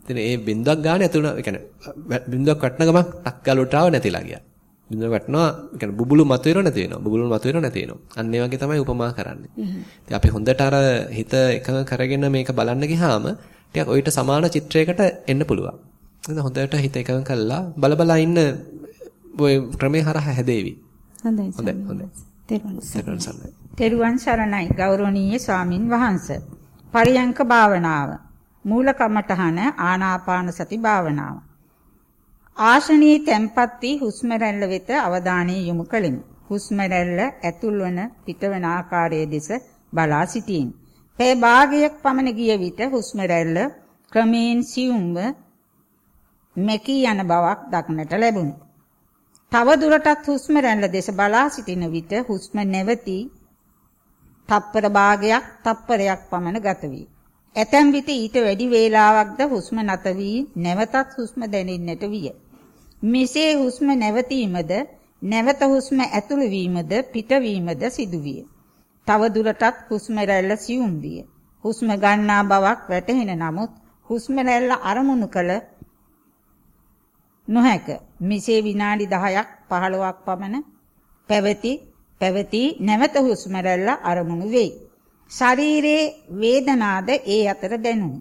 ඉතින් ඒ බින්දුවක් ගන්න ඇතුළ ඒ කියන්නේ බින්දුවක් වටන ගමන් ටක් ගාලුවට ආව නැතිලා ගියා. බින්දුව වැටෙනවා කියන්නේ බුබුලු මතුවෙනව නැති වෙනවා. බුබුලු මතුවෙනව නැති වෙනවා. අන්න ඒ වගේ තමයි උපමා කරන්නේ. ඉතින් අපි හොඳට අර හිත එකඟ කරගෙන මේක බලන්න ගියාම ටිකක් ඔయిత සමාන චිත්‍රයකට එන්න පුළුවන්. එහෙනම් හොඳට හිත එකඟ කළා බල බල ඉන්න ඔය ක්‍රමේ හරහා හැදේවි. හොඳයි. හොඳයි හොඳයි. තෙරුවන් සරණයි ගෞරවනීය ස්වාමින් වහන්සේ. පරියංක භාවනාව. මූල කමඨහන ආනාපාන සති භාවනාව. ආශනී තැම්පත් වී හුස්ම රැල්ල වෙත අවධානය යොමු කළෙමි. හුස්ම රැල්ල ඇතුල් වන පිටවන ආකාරයේ දෙස බලා සිටින්. පේ භාගයක් පමණ ගිය විට හුස්ම රැල්ල ක්‍රමයෙන් සියුම්ව මෙකී යන බවක් දක්නට ලැබුණි. තව දුරටත් හුස්ම රැල්ල දෙස බලා සිටින විට හුස්ම නැවතී තප්පර භාගයක් තප්පරයක් පමණ ගත වී. ඇතැම් විට ඊට වැඩි වේලාවක්ද හුස්ම නැත වී නැවතත් හුස්ම දැනෙන්නට විය. මෙසේ හුස්ම නැවතීමද නැවත හුස්ම ඇතුළු වීමද පිටවීමද සිදුවිය. තව දුරටත් හුස්ම රැල්ල සියුම් විය. හුස්ම ගන්නා බවක් වැටහෙන නමුත් හුස්ම රැල්ල අරමුණු කළ නොහැක. මෙසේ විනාඩි 10ක් 15ක් පමණ පැවති පැවති නැවත හුස්ම රැල්ල අරමුණු වෙයි. ශරීරයේ වේදනාද ඒ අතර දැනුනි.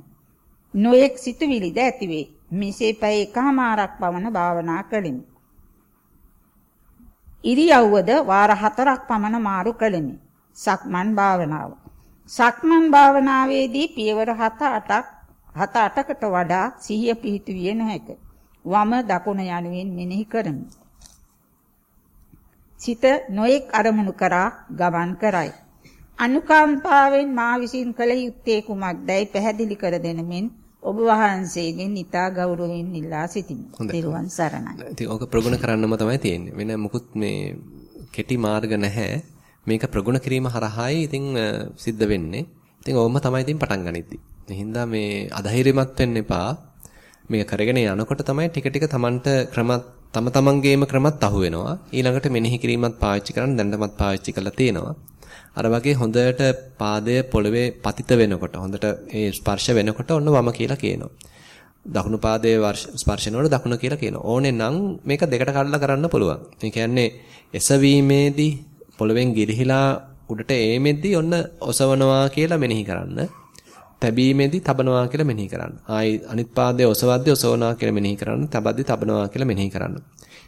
නොයෙක් සිතුවිලිද ඇතිවේ. මෙසේ පැය එකමාරක් පමණ භාවනා කළෙමි. ඉරියව්වද වාර 4ක් පමණ මාරු කළෙමි. සක්මන් භාවනාව. සක්මන් භාවනාවේදී පියවර 7 8ක් 7 8කට වඩා සිහිය පිහිටුවිය නොහැක. වම දකුණ යනුවෙන් මෙනෙහි කරමි. සිත නොඑක් අරමුණු කරා ගමන් කරයි. අනුකම්පාවෙන් මා විසින් කළ යුත්තේ කුමක්දයි පැහැදිලි කර දෙනමින් ඔබ වහන්සේගෙන් ඊටා ගෞරවයෙන් ඉල්ලා සිටිමි. ත්‍රිවන් සරණයි. ඉතින් ඕක ප්‍රගුණ කරන්නම තමයි තියෙන්නේ. වෙන මුකුත් මේ කෙටි මාර්ග නැහැ. මේක ප්‍රගුණ කිරීම හරහායි ඉතින් සිද්ධ වෙන්නේ. ඉතින් ඕවම තමයි ඉතින් පටන් ගනිද්දි. හින්දා මේ අධෛර්යමත් වෙන්න එපා. මේක කරගෙන යනකොට තමයි ටික ටික Tamanට ක්‍රමත් තම තමන්ගේම ක්‍රමත් අහු වෙනවා. ඊළඟට මෙනෙහි කිරීමත් පාවිච්චි කරන්න දැන්නමත් පාවිච්චි කරලා තියෙනවා. අර වගේ හොඳට පාදය පොළවේ පතිත වෙනකොට හොඳට ඒ ස්පර්ශ වෙනකොට ඔන්න වම කියලා කියනවා. දකුණු පාදයේ ස්පර්ශනවල දකුණ කියලා කියනවා. ඕනේ නම් මේක දෙකට කඩලා කරන්න පුළුවන්. ඒ කියන්නේ එසවීමේදී පොළවෙන් ගිලිහිලා උඩට ඒමෙද්දී ඔන්න ඔසවනවා කියලා මෙනෙහි කරන්න. තැබීමේදී තබනවා කියලා මෙනෙහි කරන්න. ආයි අනිත් පාදයේ ඔසවද්දී ඔසවනවා කියලා මෙනෙහි කරන්න. තබද්දී තබනවා කියලා මෙනෙහි කරන්න.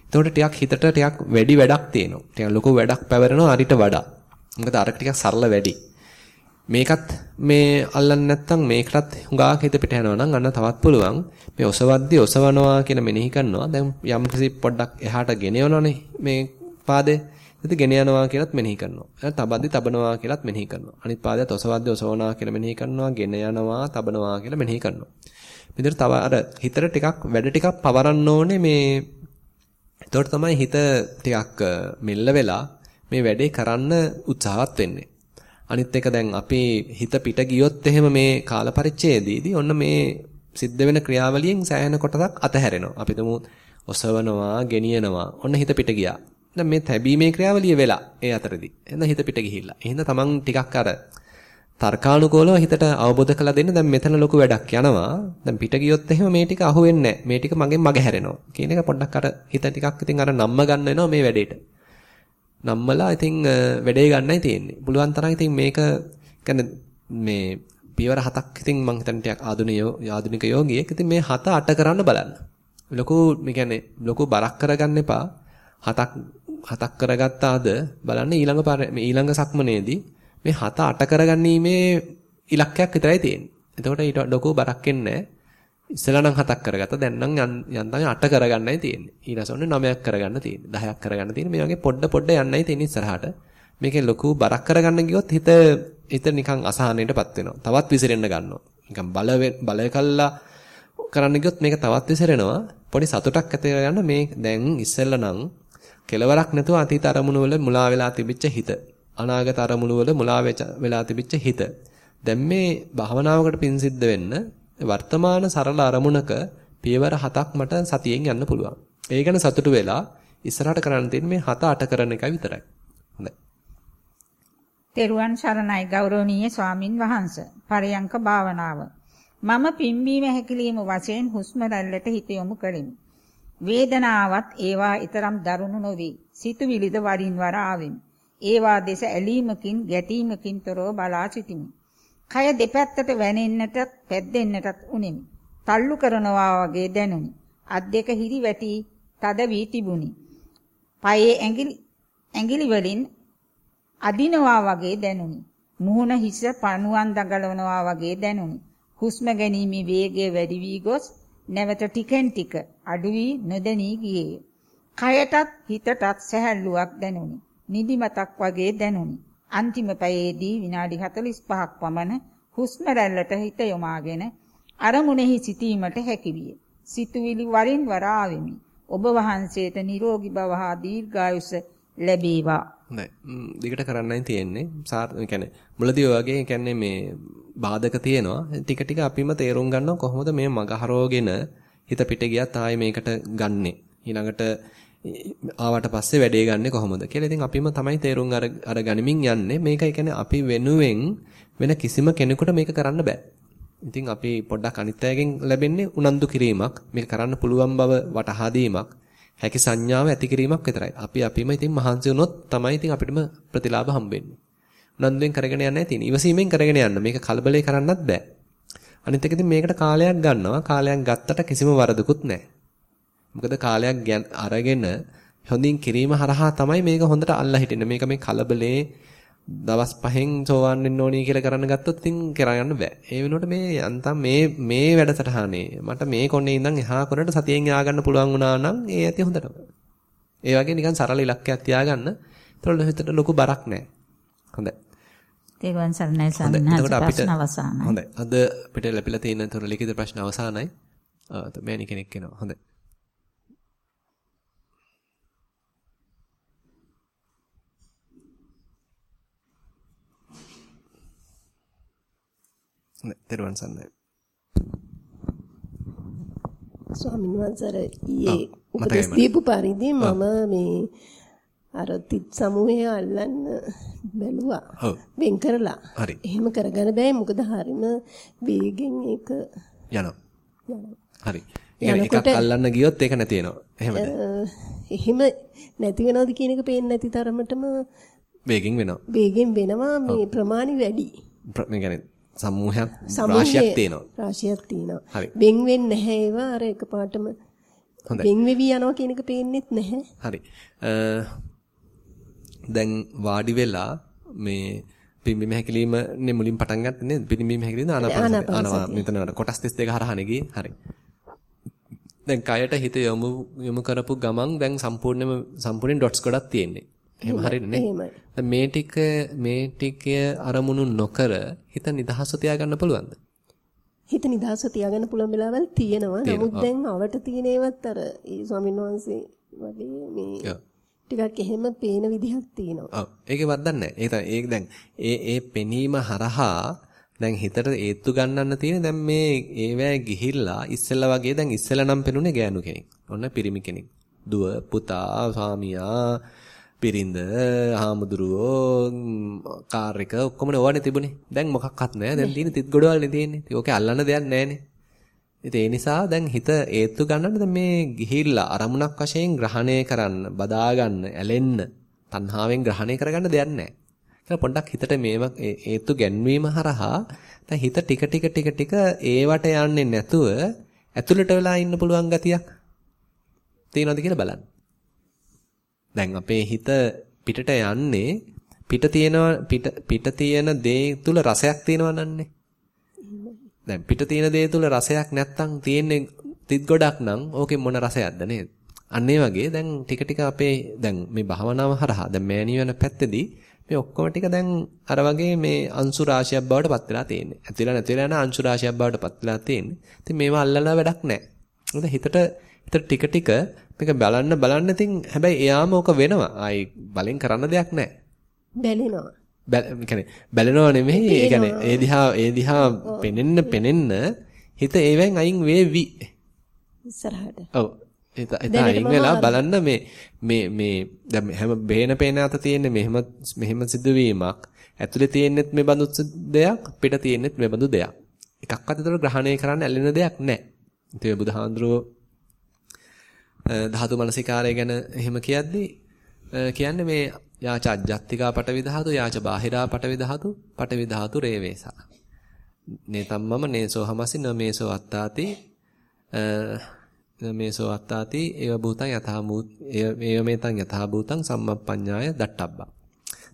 එතකොට ටිකක් හිතට ටිකක් වැඩි වැඩක් තියෙනවා. ටිකක් ලොකු වැඩක් පැවරෙනවා අරිට වඩා. මොකද අර ටිකක් සරල වැඩි. මේකත් මේ අල්ලන්නේ නැත්නම් මේකටත් හුඟාක් හිත පිට යනවා නම් අන්න තවත් පුළුවන්. මේ ඔසවද්දී ඔසවනවා කියලා මෙනෙහි කරනවා. දැන් යම් කිසි පොඩ්ඩක් එහාට ගෙන යනවනේ මේ පාදේ. ඉතින් ගෙන යනවා කියලාත් මෙනෙහි කරනවා. එහෙනම් තබද්දි තබනවා කියලාත් මෙනෙහි කරනවා. අනිත් පාදයට ඔසවද්දි ඔසවනවා කියලා මෙනෙහි කරනවා. ගෙන යනවා තබනවා කියලා මෙනෙහි කරනවා. මෙතන තව අර හිතට ටිකක් වැඩ ටිකක් පවරන්න ඕනේ මේ එතකොට තමයි හිත ටිකක් මෙල්ල වෙලා මේ වැඩේ කරන්න උත්සාහවත් වෙන්නේ. අනිත් එක දැන් අපේ හිත පිට ගියොත් එහෙම මේ කාල පරිච්ඡේදයේදී ඔන්න මේ සිද්ධ වෙන ක්‍රියාවලියෙන් සෑහෙන කොටසක් අතහැරෙනවා. අපි තුමු ඔසවනවා, ගෙනියනවා. ඔන්න හිත පිට ගියා. දැන් මේ තැබීමේ ක්‍රියාවලිය වෙලා ඒ අතරදී. එහෙනම් හිත පිට ගිහිල්ලා. එහෙනම් තමන් ටිකක් අර තර්කානුකූලව හිතට අවබෝධ කරලා දෙන්න දැන් මෙතන ලොකු වැඩක් යනවා. දැන් පිට ගියොත් එහෙම මේ ටික අහුවෙන්නේ නැහැ. මේ ටික මගෙන් මග හැරෙනවා. කියන එක පොඩ්ඩක් අර හිත ටිකක් ඉතින් අර නම්ම ගන්න වෙනවා මේ වැඩේට. නම්මලා ඉතින් වැඩේ ගන්නයි තියෙන්නේ. පුළුවන් තරම් ඉතින් මේක කියන්නේ මේ පියවර හතක් ඉතින් මං හිතන්නේ ටිකක් ආධුනික ආධුනික යෝගියෙක්. ඉතින් මේ හත අට කරන්න බලන්න. ලොකු මේ කියන්නේ ලොකු බරක් කරගන්න එපා. හතක් හතක් කරගත්තාද බලන්න ඊළඟ මේ ඊළඟ සක්මනේදී මේ හත අට කරගන්නීමේ ඉලක්කයක් විතරයි තියෙන්නේ. එතකොට ඊට ලොකු බරක් එන්නේ ඉස්සලා නම් හතක් කරගත්තා. දැන් නම් යන්තම් අට කරගන්නයි තියෙන්නේ. ඊළඟට නවයක් කරගන්න තියෙන්නේ. 10ක් කරගන්න තියෙන්නේ. මේ වගේ පොඩ පොඩ යන්නයි තියෙන්නේ ඉස්සරහට. මේකේ ලොකු බරක් කරගන්න ගියොත් හිත හිත නිකන් අසහනයටපත් වෙනවා. තවත් විසිරෙන්න ගන්නවා. නිකන් බල බලය කල්ලා කරන්න ගියොත් මේක තවත් විසිරෙනවා. පොඩි සතුටක් ඇති කරගන්න මේ දැන් ඉස්සෙල්ලා නම් කෙලවරක් නැතුව අතීත අරමුණු වල මුලා වෙලා තිබිච්ච හිත. අනාගත අරමුණු වල මුලා වෙලා තිබිච්ච හිත. දැන් මේ භාවනාවකට පින් සිද්ධ වෙන්න වර්තමාන සරල අරමුණක පියවර හතක් මට සතියෙන් යන්න පුළුවන්. ඒ ගැන සතුටු වෙලා ඉස්සරහට කරන්න තියෙන්නේ මේ හත අට කරන එකයි විතරයි. හොඳයි. තෙරුවන් සරණයි ගෞරවනීය ස්වාමින් වහන්සේ. පරයන්ක භාවනාව. මම පිම්බීම හැකිලිම වශයෙන් හුස්ම රැල්ලට හිත යොමු කළෙමි. වේදනාවත් ඒවා ඊතරම් දරුණු නොවේ. සිතුවිලිද වරින් වර ආවෙමි. ඒවා දෙස ඇලීමකින් ගැටීමකින් තොරව බලා සිටිමි. කය දෙපැත්තට වැනෙන්නට පැද්දෙන්නටත් උනේමි. තල්ලු කරනවා වගේ දැනුනි. අත් දෙක හිරි වැටි තද වී තිබුණි. පයේ ඇඟිලි ඇඟිලි වලින් අදිනවා වගේ දැනුනි. මුහුණ හිස පණුවන් දඟලනවා වගේ දැනුනි. හුස්ම ගැනීමේ වේගය වැඩි වී ගොස් නැවත ටිකෙන් ටික අඩු වී නොදැනී ගියේය. කයටත් හිතටත් සැහැල්ලුවක් දැනුනි. නිදිමතක් වගේ දැනුනි. අන්තිම පැයේදී විනාඩි 45ක් පමණ හුස්ම රැල්ලට හිත යොමාගෙන අරමුණෙහි සිටීමට හැකියිය. සිතුවිලි වරින් වර ආවෙමි. ඔබ වහන්සේට නිරෝගී බව හා දීර්ඝායුෂ ලැබේවා. හොඳයි. දිගට කරන්නයි තියෙන්නේ. සාර් කියන්නේ මුලදී වගේ කියන්නේ මේ බාධක තියෙනවා. ටික ටික අපිම තේරුම් ගන්නවා කොහොමද මේ මග හරවගෙන හිත පිට ගියත් ආයේ මේකට ගන්නෙ. ඊළඟට ආවට පස්සේ වැඩේ ගන්නෙ කොහොමද කියලා. ඉතින් අපිම තමයි තේරුම් අර අර ගනිමින් යන්නේ. මේක කියන්නේ අපි වෙනුවෙන් වෙන කිසිම කෙනෙකුට මේක කරන්න බෑ. ඉතින් අපි පොඩ්ඩක් අනිත් අයගෙන් ලැබෙන්නේ උනන්දු කිරීමක්, මේක කරන්න පුළුවන් බව වටහා දීමක්, හැකි සංඥාව ඇති කිරීමක් විතරයි. අපි අපිම ඉතින් මහන්සි වුණොත් තමයි ඉතින් අපිටම ප්‍රතිලාභ හම්බෙන්නේ. උනන්දුවෙන් කරගෙන යන්නයි තියෙන්නේ. ඉවසීමෙන් කරගෙන යන්න. මේක කලබලේ කරන්නත් බෑ. අනිත් එක ඉතින් මේකට කාලයක් ගන්නවා. කාලයක් ගත්තට කිසිම වරදකුත් නැහැ. මොකද කාලයක් අරගෙන හොඳින් කිරීම හරහා තමයි මේක හොඳට අල්ලා හිටින්නේ. මේක මේ කලබලේ දවස් පහෙන් සෝවන් වෙන්න ඕනි කියලා කරන්න ගත්තොත් ඉතින් කරගන්න බෑ. ඒ වෙනුවට මේ යන්තම් මේ මේ වැඩසටහනේ මට මේ කොනේ ඉඳන් එහා කොනට සතියෙන් යා ගන්න පුළුවන් වුණා නම් ඒ ඇති හොඳටම. ඒ වගේ නිකන් සරල ඉලක්කයක් තියාගන්න. ඒතකොට හිතට ලොකු බරක් නැහැ. හොඳයි. තේරුවන් සරණයි සම්හස් ප්‍රශ්න අවසానයි. හොඳයි. අද අපිට ලැබිලා තියෙන තොර ලිඛිත ප්‍රශ්න අවසానයි. අ මෑණි කෙනෙක් එනවා. හොඳයි. තේරුවන් සරණයි. ස්වාමීන් වහන්සේ ඊයේ උපදෙස් දීපු පරිදි මම මේ අර තිත් සමූහය අල්ලන්න බැලුවා. වෙන් කරලා. හරි. එහෙම කරගන්න බෑ මොකද හරිම වේගෙන් ඒක යනවා. හරි. එකක් අල්ලන්න ගියොත් ඒක නැති වෙනවා. එහෙමද? එහෙම නැති වෙනවද කියන එක පේන්නේ නැති තරමටම වේගෙන් වෙනවා. වේගෙන් වෙනවා මේ ප්‍රමාණි වැඩි. මේ කියන්නේ සමූහයක් රාශියක් තියෙනවා. රාශියක් තියෙනවා. හරි. වෙන් වෙන්නේ නැහැ ඒවා අර එකපාරටම. වෙන් වෙවි යනවා කියන එක පේන්නේත් නැහැ. හරි. දැන් වාඩි වෙලා මේ පිම්බීම හැකිලිම නේ මුලින් පටන් ගත්තේ නේද? පිම්බීම හැකිලිම ආනාපානසති. ආනවා මෙතන කොටස් 32 හරහානේ ගියේ. හරි. දැන් කයට හිත යොමු යොමු කරපු ගමන් දැන් සම්පූර්ණයෙන්ම සම්පූර්ණයෙන් ඩොට්ස් ගොඩක් තියෙන්නේ. එහෙම හරියන්නේ නේ. මේ ටික මේ ටිකය අරමුණු නොකර හිත නිදහස තියාගන්න පුළුවන්ද? හිත නිදහස තියාගන්න පුළුවන් වෙලාවල් තියෙනවා. නමුත් දැන් අවට තියෙන ඒවත් අර ඒ ස්වාමීන් වහන්සේ වගේ මේ ටිකක් එහෙම පේන විදිහක් තියෙනවා. ඔව්. ඒකේ වරදක් නැහැ. ඒක දැන් ඒ ඒ පෙනීම හරහා දැන් හිතට ඒත්තු ගන්නන්න තියෙන දැන් මේ ඒවැය ගිහිල්ලා ඉස්සෙල්ලා වගේ දැන් ඉස්සෙල්ලා නම් පෙනුනේ ගෑනු කෙනෙක්. ඔන්න පිරිමි කෙනෙක්. දුව, පුතා, ස්වාමියා, පිරින්ද, හාමුදුරුවෝ, කාර් එක ඔක්කොම ඕවනේ තිබුණේ. දැන් මොකක්වත් නැහැ. දැන් තියෙන තිත් ගොඩවල්නේ තියෙන්නේ. ඒකේ අල්ලන්න දෙයක් නැහැනේ. ඉතින් ඒ නිසා දැන් හිත ඒත්තු ගන්නට දැන් මේ ගිහිල්ලා අරමුණක් වශයෙන් ග්‍රහණය කරන්න, බදා ගන්න, ඇලෙන්න, තණ්හාවෙන් ග්‍රහණය කරගන්න දෙයක් නැහැ. කියලා පොඩ්ඩක් හිතට මේව හේතු ගැන්වීම හරහා දැන් හිත ටික ටික ටික ටික ඒවට යන්නේ නැතුව ඇතුළට වෙලා ඉන්න පුළුවන් ගතියක් තියෙනවද කියලා බලන්න. දැන් අපේ හිත පිටට යන්නේ පිට තියෙන පිට පිට තියෙන දේ තුල රසයක් තියෙනවා නන්නේ. දැන් පිට තියෙන දේ තුල රසයක් නැත්තම් තියෙන්නේ තිත් ගොඩක් නම් ඕකේ මොන රසයක්ද නේද? අන්න ඒ වගේ දැන් ටික ටික අපේ දැන් මේ භාවනාව හරහා දැන් මෑණිය වෙන පැත්තේදී මේ ඔක්කොම ටික දැන් අර වගේ මේ අංශු රාශියක් බවට පත් වෙලා තියෙන්නේ. ඇතිලා නැතිලා යන අංශු රාශියක් බවට පත් වෙලා තියෙන්නේ. ඉතින් මේවා අල්ලලා වැඩක් නැහැ. මොකද හිතට හිතට ටික ටික මේක බලන්න බලන්න ඉතින් හැබැයි එයාම ඕක වෙනවා. ආයි බලෙන් කරන්න දෙයක් නැහැ. බැලෙනවා. බැල බැලෙනව නෙමෙයි. ඒ කියන්නේ ඒ දිහා ඒ දිහා පෙනෙන්න පෙනෙන්න හිත ඒවෙන් අයින් වේවි. ඉස්සරහට. ඔව්. එත අයින් වෙලා බලන්න මේ මේ මේ දැන් හැම බේන පේන අත තියෙන්නේ මෙහෙම මෙහෙම සිදුවීමක් ඇතුලේ තියෙන්නෙත් මේ බඳු දෙයක් පිට තියෙන්නෙත් මේ බඳු දෙයක් එකක්වත් ඒතර ග්‍රහණය කරන්න ඇලෙන දෙයක් නැහැ ඉතින් බුදුහාඳුරෝ ධාතු මනසිකාරය ගැන එහෙම කියද්දි කියන්නේ මේ යාච අජ්ජත්තිකා පටවි ධාතු යාච බාහිරා පටවි ධාතු පටවි ධාතු රේවේසා නේතම්මම නේසෝ හමසි නමේසෝ අත්තාති මේසෝ අත්තාති ඒව භූතං යථා මූ ඒව මේතං යථා භූතං සම්මප්පඤ්ඤාය දට්ටබ්බා.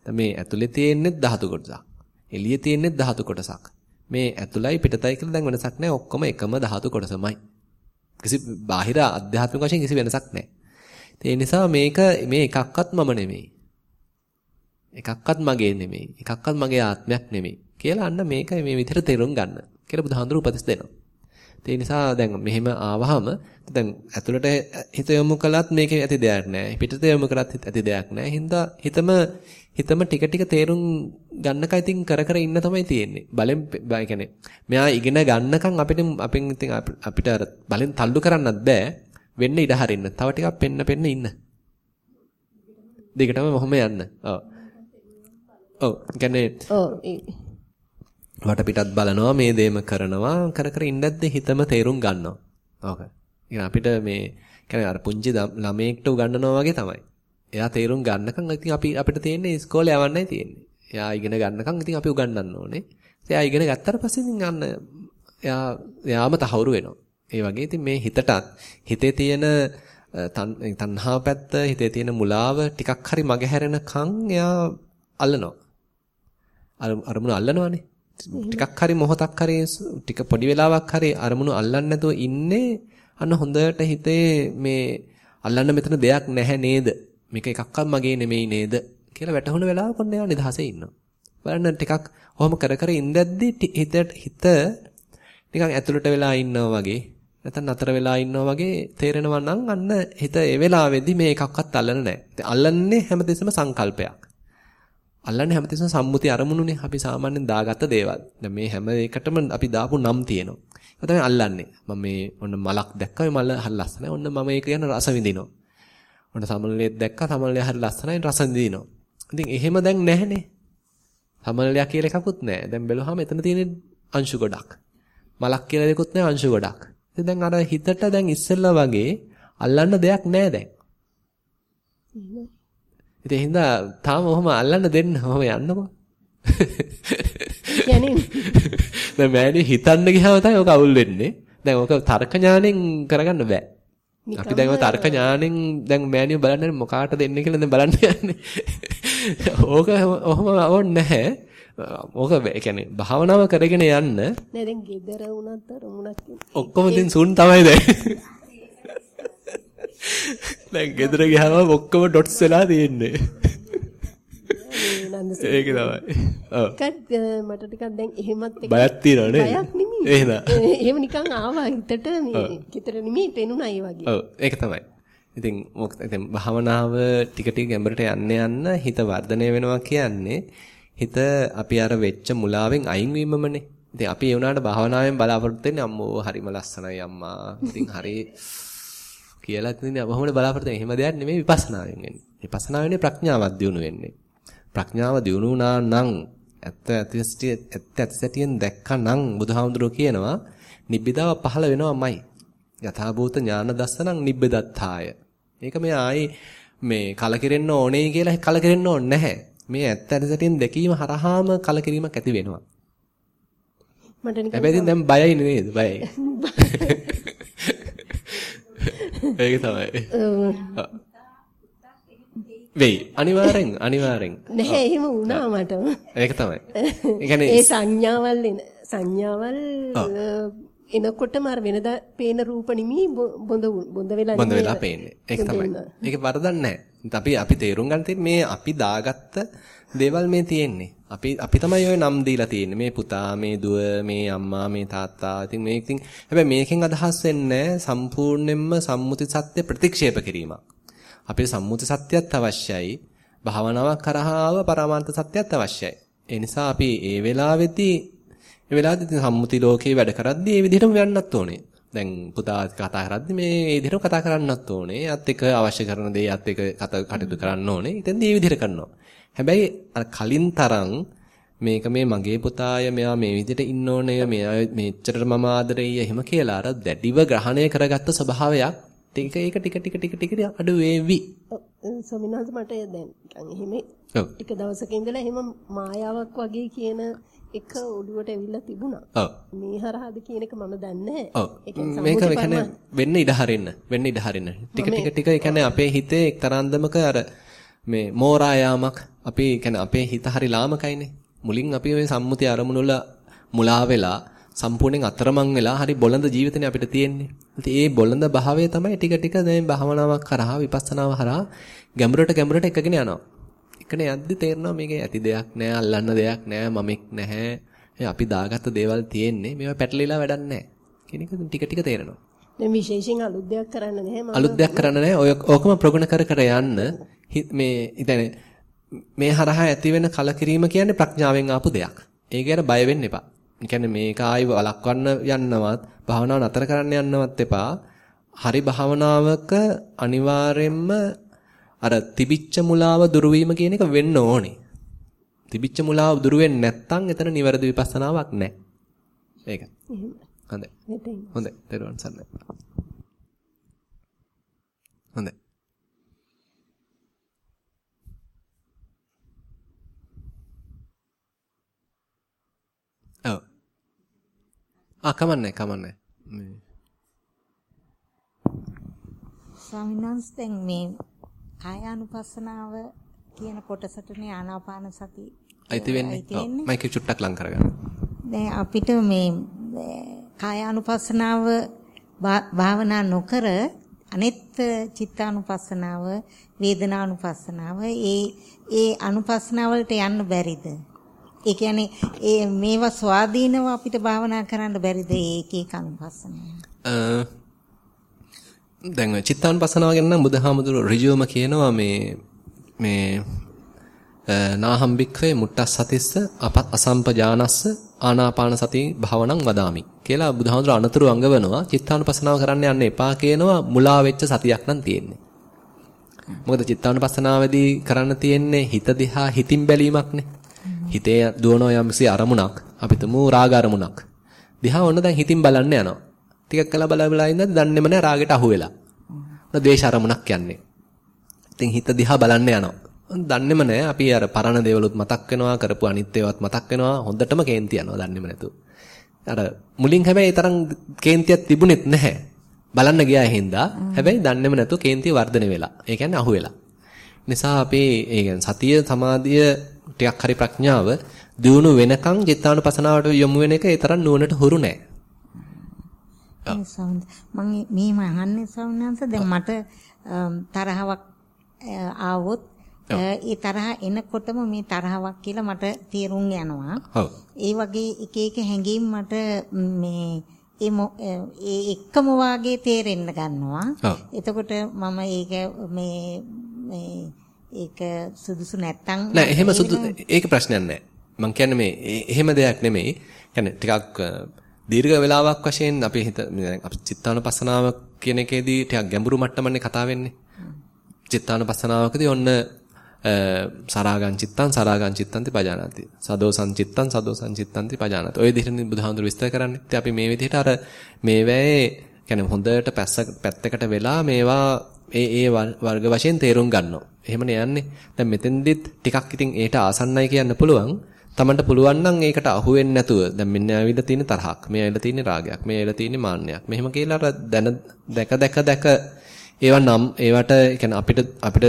දැන් මේ ඇතුලේ තියෙන්නේ ධාතු කොටසක්. එළියේ තියෙන්නේ ධාතු කොටසක්. මේ ඇතුලයි පිටතයි කියලා දැන් වෙනසක් නැහැ. ඔක්කොම එකම ධාතු කොටසමයි. කිසි බාහිර අධ්‍යාත්මික වශයෙන් කිසි වෙනසක් නැහැ. ඒ නිසා මේක මේ එකක්වත් මම නෙමෙයි. එකක්වත් මගේ නෙමෙයි. එකක්වත් මගේ ආත්මයක් නෙමෙයි. කියලා අන්න මේක මේ විදිහට තේරුම් ගන්න. කියලා බුදුහාඳුරු උපදෙස් දෙනවා. ඒ නිසා දැන් මෙහෙම ආවහම දැන් ඇතුළට හිත යොමු කළත් මේකේ ඇති දෙයක් නැහැ. පිටත යොමු කරත් ඇති දෙයක් නැහැ. හින්දා හිතම හිතම ටික ටික තේරුම් ගන්නකයි ඉතින් කර කර ඉන්න තමයි තියෙන්නේ. බලෙන් ඒ කියන්නේ මෙයා ඉගෙන ගන්නකම් අපිට අපෙන් ඉතින් අපිට අර බලෙන් තල්ලු කරන්නත් බෑ. වෙන්න ඉඩ හරින්න. තව ටිකක් පෙන්න පෙන්න ඉන්න. දෙකටම මොහොම යන්න. ඔව්. ඔව්. කියන්නේ ඔව් වටපිටත් බලනවා මේ දේම කරනවා කර කර ඉඳද්දි හිතම තේරුම් ගන්නවා. ඕක. ඉතින් අපිට මේ කියන්නේ අර පුංචි ළමයෙක්ට උගන්වනවා වගේ තමයි. එයා තේරුම් ගන්නකම් ඉතින් අපි අපිට තියෙන්නේ ඉස්කෝලේ යවන්නයි තියෙන්නේ. එයා ඉගෙන ගන්නකම් ඉතින් අපි උගන්වන්න ඕනේ. එයා ඉගෙන ගත්තට පස්සේ ඉතින් අන්න එයා එයාම තහවුරු වෙනවා. ඒ වගේ ඉතින් මේ හිතටත් හිතේ තියෙන තණ්හා පැත්ත හිතේ තියෙන මුලාව ටිකක් හරි මගහැරෙනකන් එයා අල්ලනවා. අරමුණ අල්ලනවානේ. ටිකක් හරි මොහොතක් හරි ටික පොඩි වෙලාවක් හරි අරමුණු අල්ලන්නේ නැතුව ඉන්නේ අන්න හොඳට හිතේ මේ අල්ලන්න මෙතන දෙයක් නැහැ නේද මේක එකක්වත් මගේ නෙමෙයි නේද කියලා වැටහුණ වෙලාවක ඔන්න ඒවා නිදහසේ ඉන්නවා බලන්න ටිකක් ඔහොම කර කර ඉඳද්දි හිතට හිත නිකන් ඇතුළට වෙලා ඉන්නවා වගේ නැත්නම් නතර වෙලා ඉන්නවා වගේ තේරෙනවා නම් අන්න හිත ඒ වෙලාවේදී මේ එකක්වත් අල්ලන්නේ නැහැ. අල්ලන්නේ හැමතිස්සෙම සංකල්පයක්. අල්ලන්නේ හැමතිස්සම සම්මුති අරමුණුනේ අපි සාමාන්‍යයෙන් දාගත්ත දේවල්. දැන් මේ හැම එකටම අපි දාපු නම් තියෙනවා. ඒක තමයි අල්ලන්නේ. මම මේ ඔන්න මලක් දැක්කම මල හරි ලස්සනයි. ඔන්න මම ඒක ගැන රස විඳිනවා. මට සමනලයක් දැක්කා සමනලය හරි ලස්සනයි රස දිනනවා. ඉතින් එහෙම දැන් නැහනේ. සමනලය කියලා එකකුත් නැහැ. දැන් බැලුවාම එතන තියෙන අංශු ගොඩක්. මලක් කියලා දෙකුත් නැහැ අංශු ගොඩක්. ඉතින් දැන් අර හිතට දැන් ඉස්සෙල්ලා වගේ අල්ලන්න දෙයක් නැහැ දැන්. ඉතින් හින්දා තාම ඔහම අල්ලන්න දෙන්න ඔහම යන්නකෝ. කියන්නේ [laughs] දැන් මෑණි හිතන්න ගියාම තමයි ඔක අවුල් වෙන්නේ. දැන් ඔක තර්ක ඥාණයෙන් කරගන්න බෑ. අපි දැන් ඔය තර්ක ඥාණයෙන් දැන් මෑණිය බලන්නේ මොකාට දෙන්නේ කියලා දැන් බලන්න යන්නේ. ඕක ඔහොම ඕනේ නැහැ. ඕක ඒ කියන්නේ භාවනාව කරගෙන යන්න. නෑ දැන් ගෙදර වුණත් අර මුණක් ඔක්කොම ඉතින් සුන් තමයි දැන්. දැන් ගෙදර ගියාම ඔක්කොම ඩොට්ස් වෙලා තියෙන්නේ. ඒක තමයි. ඔව්. මට ටිකක් දැන් එහෙමත් එක බයක් තියෙනව නේද? බයක් නෙමෙයි. එහෙනම්. එහෙම නිකන් ආවා හිතට මේ හිතට නෙමෙයි පෙනුණා ඒ වගේ. ඔව් ඒක තමයි. ඉතින් මොකද ඉතින් භාවනාව ටික ටික ගැඹුරට යන්න යන්න හිත වර්ධනය වෙනවා කියන්නේ හිත අපි අර වෙච්ච මුලාවෙන් අයින් වීමමනේ. ඉතින් අපි ඒ උනාට භාවනාවෙන් බලාපොරොත්තු වෙන්නේ අම්මෝ හරිම ලස්සනයි අම්මා. ඉතින් හරි කියලා ඉතින් අපහොමද බලාපොරොත්තු වෙන්නේ. එහෙම දෙයක් නෙමෙයි විපස්සනාවෙන් වෙන්නේ. විපස්සනා වෙන්නේ ප්‍රඥාවක් දියුණු වෙන්නේ. ප්‍රඥාව දියුණු වුණා නම් ඇත්ත ඇතිස්ටි ඇත්ත ඇතිසැටියෙන් දැක්කනම් බුදුහාමුදුරුවෝ කියනවා නිබ්බිදාව පහළ වෙනවමයි. යථාභූත ඥාන දස්සනං නිබ්බදත්තාය. මේක මේ ආයි මේ කලකිරෙන්න ඕනේ කියලා කලකිරෙන්න ඕනේ නැහැ. මේ ඇත්ත ඇත්තටින් දැකීම හරහාම කලකිරීමක් ඇති වෙනවා. මට නිකන් හැබැයි දැන් බයයි නේද? බයයි. [laughs] ඒක තමයි. වෙයි අනිවාර්යෙන් අනිවාර්යෙන්. නැහැ එහෙම වුණා මට. ඒක තමයි. ඒ කියන්නේ ඒ සංඥාවල් එන සංඥාවල් එනකොටම අර වෙනදා පේන රූප නිමි බොඳ බොඳ වෙලා බොඳ වෙලා පේන්නේ. ඒක තමයි. ඒක වරදක් නැහැ. අපි අපි තේරුම් ගන්න මේ අපි දාගත්ත දේවල් මේ තියෙන්නේ. අපි අපි තමයි ඔය නම් දීලා තියෙන්නේ. මේ පුතා, මේ දුව, මේ අම්මා, මේ තාත්තා. ඉතින් මේ ඉතින් හැබැයි මේකෙන් අදහස් වෙන්නේ සම්පූර්ණයෙන්ම සම්මුති සත්‍ය ප්‍රතික්ෂේප කිරීමක්. අපේ සම්මුති සත්‍යයත් අවශ්‍යයි. භාවනාවක් කරහාව පරමාර්ථ සත්‍යයත් අවශ්‍යයි. ඒ නිසා අපි ඒ වෙලාවේදී ඒ වෙලාවේදී සම්මුති ලෝකේ වැඩ කරද්දී මේ විදිහටම යන්නත් ඕනේ. දැන් පුතා කතා කරද්දී මේ විදිහටම කතා කරන්නත් ඕනේ. යත් එක අවශ්‍ය කරන දේ යත් එක කටයුතු කරන්න ඕනේ. ඉතින් මේ විදිහට කරනවා. හැබැයි අර කලින් තරම් මේක මේ මගේ පුතාය මෙයා මේ විදිහට ඉන්න ඕනේ මෙයා මෙච්චරට මම ආදරෙයි එහෙම කියලා අර දැඩිව ග්‍රහණය කරගත්ත ස්වභාවයක් ටික ඒක ටික ටික ටික ටික අඩු වේවි. ස්වාමිනාස් මට දැන් නිකන් එහෙම ටික දවසක ඉඳලා එහෙම මායාවක් වගේ කියන එක ඔළුවට ඇවිල්ලා තිබුණා. ඔව්. මේ හරහාද කියන එක මම දන්නේ නැහැ. මේක කියන්නේ වෙන්න ඉඩ හරින්න. වෙන්න ඉඩ හරින්න. ටික ටික ටික ඒ කියන්නේ අපේ හිතේ එක්තරාන්දමක අර මේ මෝරා යාමක් අපි කියන්නේ අපේ හිත හරි ලාමකයිනේ. මුලින් අපි ওই සම්මුති අරමුණු වල මුලා වෙලා සම්පූර්ණයෙන් අතරමං වෙලා හරි බොළඳ ජීවිතනේ අපිට තියෙන්නේ. ඉතින් ඒ බොළඳ භාවය තමයි ටික ටික දැන් භාවනාවක් කරා විපස්සනාව හරහා ගැඹුරට ගැඹුරට එකගෙන යනවා. එකන යද්දි තේරෙනවා මේකේ ඇති දෙයක් නෑ අල්ලන්න දෙයක් නෑ මමෙක් නැහැ. අපි දාගත්ත දේවල් තියෙන්නේ මේවා පැටලිලා වැඩක් නෑ. කියන එක ටික ටික තේරෙනවා. දැන් විශේෂයෙන් අලුත් දෙයක් කරන්න නැහැ මම. අලුත් දෙයක් කරන්න නැහැ. ඔය ඕකම ප්‍රගුණ කර කර යන්න මේ ඉතින් මේ හරහා ඇති වෙන කලකිරීම කියන්නේ ප්‍රඥාවෙන් ආපු දෙයක්. ඒක ගැන බය වෙන්න එපා. කියන්නේ මේක ආයි වළක්වන්න යන්නවත් භාවනාව නතර කරන්න යන්නවත් එපා. හරි භාවනාවක අනිවාර්යයෙන්ම අර තිබිච්ච මුලාව දුරු වීම කියන එක වෙන්න ඕනේ. තිබිච්ච මුලාව දුරු වෙන්නේ නැත්නම් එතන නිවැරදි විපස්සනාවක් නැහැ. ඒක. හොඳයි. හොඳයි. දරුවන් සරණයි. හොඳයි. ඔව්. ආ කමන්නේ කමන්නේ. මේ ස්වාමීන් වහන්සේ දැන් මේ කායානුපස්සනාව කියන කොටසටනේ ආනාපාන සති අයිති වෙන්නේ. මයික් චුට්ටක් ලං කරගන්න. දැන් අපිට මේ කායානුපස්සනාව භාවනා නොකර අනිත් චිත්තානුපස්සනාව වේදනානුපස්සනාව ඒ ඒ අනුපස්සනාව වලට යන්න බැරිද? ඒ කියන්නේ ඒ මේවා ස්වාධීනව අපිට භාවනා කරන්න බැරිද ඒක ඒක අනුපස්සනාව? දැන් චිත්තානුපස්සනාව ගැන නම් බුදුහාමුදුරුවෝ ඍජුවම කියනවා මේ මේ නාහම් බික්ඛවේ මුට්ටස්සතිස්ස අපත් අසම්පජානස්ස ආනාපාන සති භාවනං වදාමි කියලා බුදුහාමුදුරුවෝ අනතුරු අඟවනවා චිත්තානුපස්සනාව කරන්න යන්න එපා කියනවා මුලා වෙච්ච සතියක් නම් තියෙන්නේ. මොකද චිත්තානුපස්සනාවේදී කරන්න තියෙන්නේ හිත දිහා හිතින් බැලීමක්නේ. හිතේ දුවන යම්සි අරමුණක් අපි තුමු රාග අරමුණක්. දිහා ඔන්න දැන් හිතින් බලන්න යනවා. ටිකක් කළා බල බල ඉඳන් දන්නේම නැහැ රාගයට අහු වෙලා. ඔන්න ද්වේෂ අරමුණක් යන්නේ. ඉතින් හිත දිහා බලන්න යනවා. දන්නේම නැහැ අපි අර පරණ දේවලුත් මතක් වෙනවා කරපු අනිත් ඒවාත් මතක් වෙනවා හොඳටම කේන්ති යනවා දන්නේම නැතුව. අර මුලින් හැබැයි තරම් කේන්තියක් තිබුණෙත් නැහැ. බලන්න ගියා හින්දා හැබැයි දන්නේම නැතුව කේන්තිය වර්ධනය වෙලා. ඒ කියන්නේ අහු වෙලා. නිසා අපි ඒ කියන්නේ සතිය සමාධිය ටිකක් හරි ප්‍රඥාව දියුණු වෙනකන් චිත්තානුපසනාවට යොමු වෙන එක ඒ තරම් නුවණට හුරු නැහැ. මම මේම අහන්නේ සවුනන්ස දැන් මට තරහවක් ආවොත් ඒ තරහ එනකොටම මේ තරහවක් කියලා මට තේරුම් යනවා. ඒ වගේ එක එක හැඟීම් මට මේ ඒ එක්කම වාගේ තේරෙන්න ගන්නවා. එතකොට මම ඒක මේ මේ ඒක සුදුසු නැත්තම් නෑ එහෙම සුදු ඒක ප්‍රශ්නයක් නෑ. මං කියන්නේ මේ එහෙම දෙයක් නෙමෙයි. කියන්නේ ටිකක් දීර්ඝ වේලාවක් වශයෙන් අපි හිත අපි චිත්තානුපස්සනාව කියන එකේදී ටිකක් ගැඹුරු මට්ටමනේ කතා වෙන්නේ. චිත්තානුපස්සනාවකදී ඔන්න සරාගං චිත්තං සරාගං චිත්තන්ති පජානාති. සදෝසං චිත්තං සදෝසං චිත්තන්ති පජානාති. ඔය විදිහට බුදුහාමුදුරු විස්තර කරන්නේ. ඉතින් අපි මේ විදිහට අර මේ වෙයේ කියන්නේ හොඳට පැත්ත පැත්තකට වෙලා මේවා ඒ ඒ වර්ග වශයෙන් තේරුම් ගන්නවා. එහෙමනේ යන්නේ. දැන් මෙතෙන්දිත් ටිකක් ඉතින් ඒට ආසන්නයි කියන්න පුළුවන්. Tamanට පුළුවන් නම් ඒකට අහු වෙන්නේ නැතුව දැන් මෙන්න ඇවිල්ලා තියෙන තරහක්, මේ ඇවිල්ලා තියෙන රාගයක්, මේ ඇවිල්ලා තියෙන මාන්නයක්. මෙහෙම කියලා අර දැන දැක දැක දැක ඒවා නම් ඒවට කියන්නේ අපිට අපිට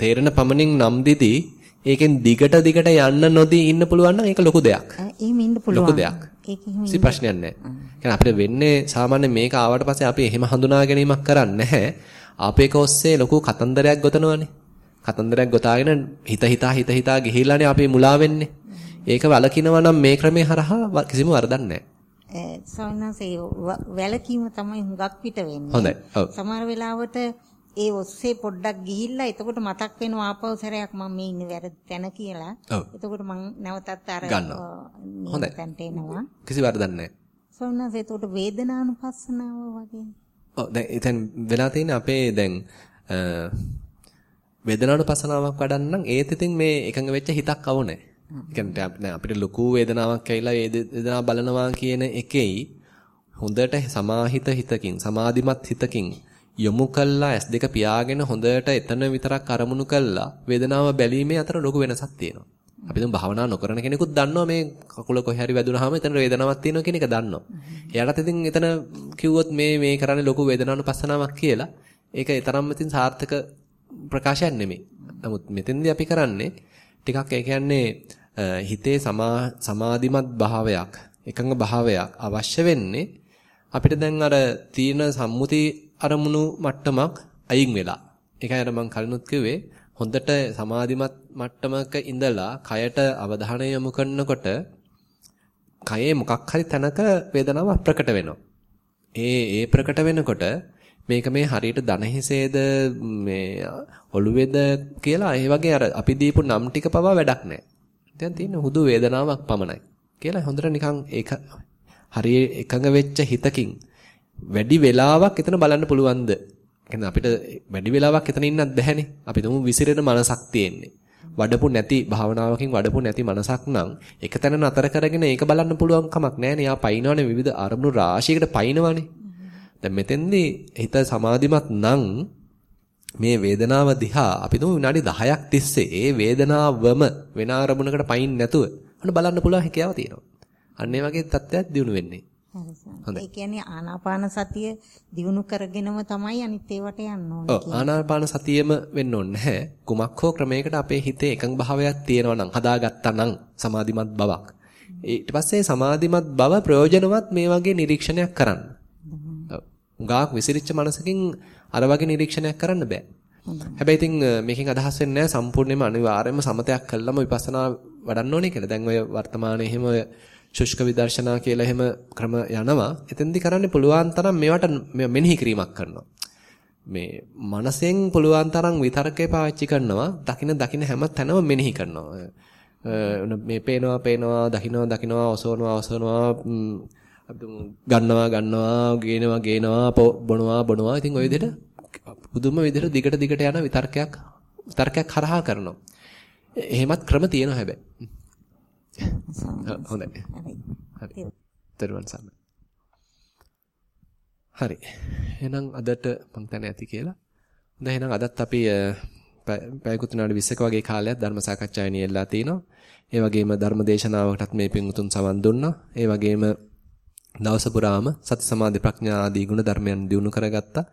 තේරෙන පමණින් නම් දිදී ඒකෙන් දිගට දිගට යන්න නොදී ඉන්න පුළුවන් නම් ඒක ලොකු දෙයක්. එහෙම ඉන්න පුළුවන්. ලොකු දෙයක්. ඒක එහෙම ප්‍රශ්නයක් නැහැ. කියන්නේ අපිට වෙන්නේ සාමාන්‍ය මේක ආවට පස්සේ අපි එහෙම හඳුනා ගැනීමක් කරන්නේ නැහැ. ආපේක ඔස්සේ ලොකු කතන්දරයක් ගොතනවනේ. කතන්දරයක් ගොතාගෙන හිත හිතා හිත හිතා ගිහිල්ලානේ අපි මුලා වෙන්නේ. ඒක වලකිනවා නම් මේ ක්‍රමේ හරහා කිසිම වරදක් නැහැ. සවනසේ වැලකීම තමයි හුඟක් පිට වෙන්නේ. හොඳයි. ඔව්. සමහර වෙලාවට ඒ ඔස්සේ පොඩ්ඩක් ගිහිල්ලා එතකොට මතක් වෙනවා ආපහු සැරයක් මම මේ ඉන්නේ වැරදි තැන කියලා. එතකොට මම නැවතත් අර හොඳයි. තැනට එනවා. කිසි වරදක් නැහැ. සවනසේ එතකොට වේදනානුපස්සනාව වගේ. ඔව් දැන් එතෙන් වෙලා තියෙන්නේ අපේ දැන් වේදනානුපස්සනාවක් වඩන්න නම් ඒත් ඉතින් මේ එකඟ වෙච්ච හිතක් අවුනේ. කියන්නේ අපිට ලොකු වේදනාවක් ඇවිල්ලා වේදනාව බලනවා කියන එකෙයි හොඳට සමාහිත හිතකින් සමාධිමත් හිතකින් යොමු කළා S2 පියාගෙන හොඳට එතන විතරක් අරමුණු කළා වේදනාව බැලීමේ අතර ලොකු වෙනසක් තියෙනවා. අපි දැන් භාවනා නොකරන කෙනෙකුත් දන්නවා මේ කකුල කොහේ හරි වැදුනහම එතන වේදනාවක් තියෙනවා කියන එක දන්නවා. එයාටත් ඉතින් එතන කිව්වොත් මේ මේ කරන්නේ ලොකු වේදනානුපස්සනාවක් කියලා ඒක තරම්ම ඉතින් සාර්ථක ප්‍රකාශයක් නෙමෙයි. නමුත් මෙතෙන්දී අපි කරන්නේ ටිකක් ඒ කියන්නේ හිතේ සමාධිමත් භාවයක් එකඟ භාවයක් අවශ්‍ය වෙන්නේ අපිට දැන් අර තීන සම්මුති අරමුණු මට්ටමක් අයින් වෙලා. ඒකයි අර මම කලිනුත් කිව්වේ හොඳට සමාධිමත් මට්ටමක ඉඳලා කයට අවධානය යොමු කරනකොට කයේ මොකක් හරි තැනක වේදනාවක් ප්‍රකට වෙනවා. ඒ ඒ ප්‍රකට වෙනකොට මේක මේ හරියට දනහිසේද මේ ඔළුවේද කියලා ඒ වගේ අර අපි දීපු නම් ටික පවා වැඩක් නැහැ. දැන් තියෙන හුදු වේදනාවක් පමණයි. කියලා හොඳට නිකන් ඒක හරිය එකඟ වෙච්ච හිතකින් වැඩි වෙලාවක් එතන බලන්න පුළුවන්ද? කියන්නේ අපිට වැඩි වෙලාවක් එතන ඉන්නත් බැහැනේ. අපි තුමු විසිරෙන මනසක් තියෙන්නේ. වඩපු නැති භාවනාවකින් වඩපු නැති මනසක් නම් එක තැන නතර කරගෙන ඒක බලන්න පුළුවන් කමක් නැහැ යා පයින්නවනේ විවිධ අරමුණු රාශියකට පයින්නවනේ. දැන් මෙතෙන්දී හිත සමාධිමත් නම් මේ වේදනාව දිහා අපි තුමු විනාඩි 10ක් තිස්සේ ඒ වේදනාවම වෙන අරමුණකට පයින් නැතුව අන්න බලන්න පුළුවන් හැකියාව තියෙනවා. අන්න ඒ වගේ තත්ත්වයක් දිනු වෙන්නේ. හොඳයි. ඒ කියන්නේ ආනාපාන සතිය දිනු කරගෙනම තමයි අනිත් ඒවට යන්න ඕනේ. ඔව් ආනාපාන සතියෙම වෙන්න ඕනේ නැහැ. කුමක් හෝ ක්‍රමයකට අපේ හිතේ එකඟ භාවයක් තියෙනවා නම් හදාගත්තා නම් සමාධිමත් බවක්. ඊට පස්සේ සමාධිමත් බව ප්‍රයෝජනවත් මේ වගේ නිරීක්ෂණයක් කරන්න. ගාක් විසිරිච්ච මනසකින් අර වගේ නිරීක්ෂණයක් කරන්න බෑ. හැබැයි ඉතින් මේකෙන් අදහස් වෙන්නේ නැහැ සම්පූර්ණයෙන්ම අනිවාර්යයෙන්ම සමතයක් කළාම විපස්සනා වඩන්න ඕනේ කියලා. දැන් ඔය වර්තමානයේ එහෙම ශුෂ්ක විදර්ශනා කියලා එහෙම ක්‍රම යනවා. එතෙන්දි කරන්නේ පුළුවන් තරම් මේවට මෙනෙහි කිරීමක් කරනවා. මේ මනසෙන් පුළුවන් තරම් විතර්කේ පාවිච්චි කරනවා. දකින දකින හැම තැනම මෙනෙහි කරනවා. මේ පේනවා පේනවා දකින්නවා දකින්නවා ඔසවනවා ඔසවනවා ගන්නවා ගන්නවා ගේනවා ගේනවා බොනවා බොනවා ඉතින් ওই විදිහට පුදුම විදිහට දිගට දිගට යන විතර්කයක් විතර්කයක් හරහා කරනවා. එහෙමත් ක්‍රම තියෙනවා හැබැයි. [laughs] හොඳයි. හරි. දරුවන් සමග. හරි. එහෙනම් අදට මං තැන ඇති කියලා. හොඳයි එහෙනම් අදත් අපි පැයකුත් විනාඩි 20ක වගේ කාලයක් ධර්ම සාකච්ඡාවේ නියැලලා තිනවා. ඒ වගේම ධර්ම දේශනාවකටත් මේ පින්වුතුන් සවන් දුන්නා. ඒ වගේම දවස පුරාම සති සමාධි ප්‍රඥා ආදී ගුණ ධර්මයන් දිනු කරගත්තා.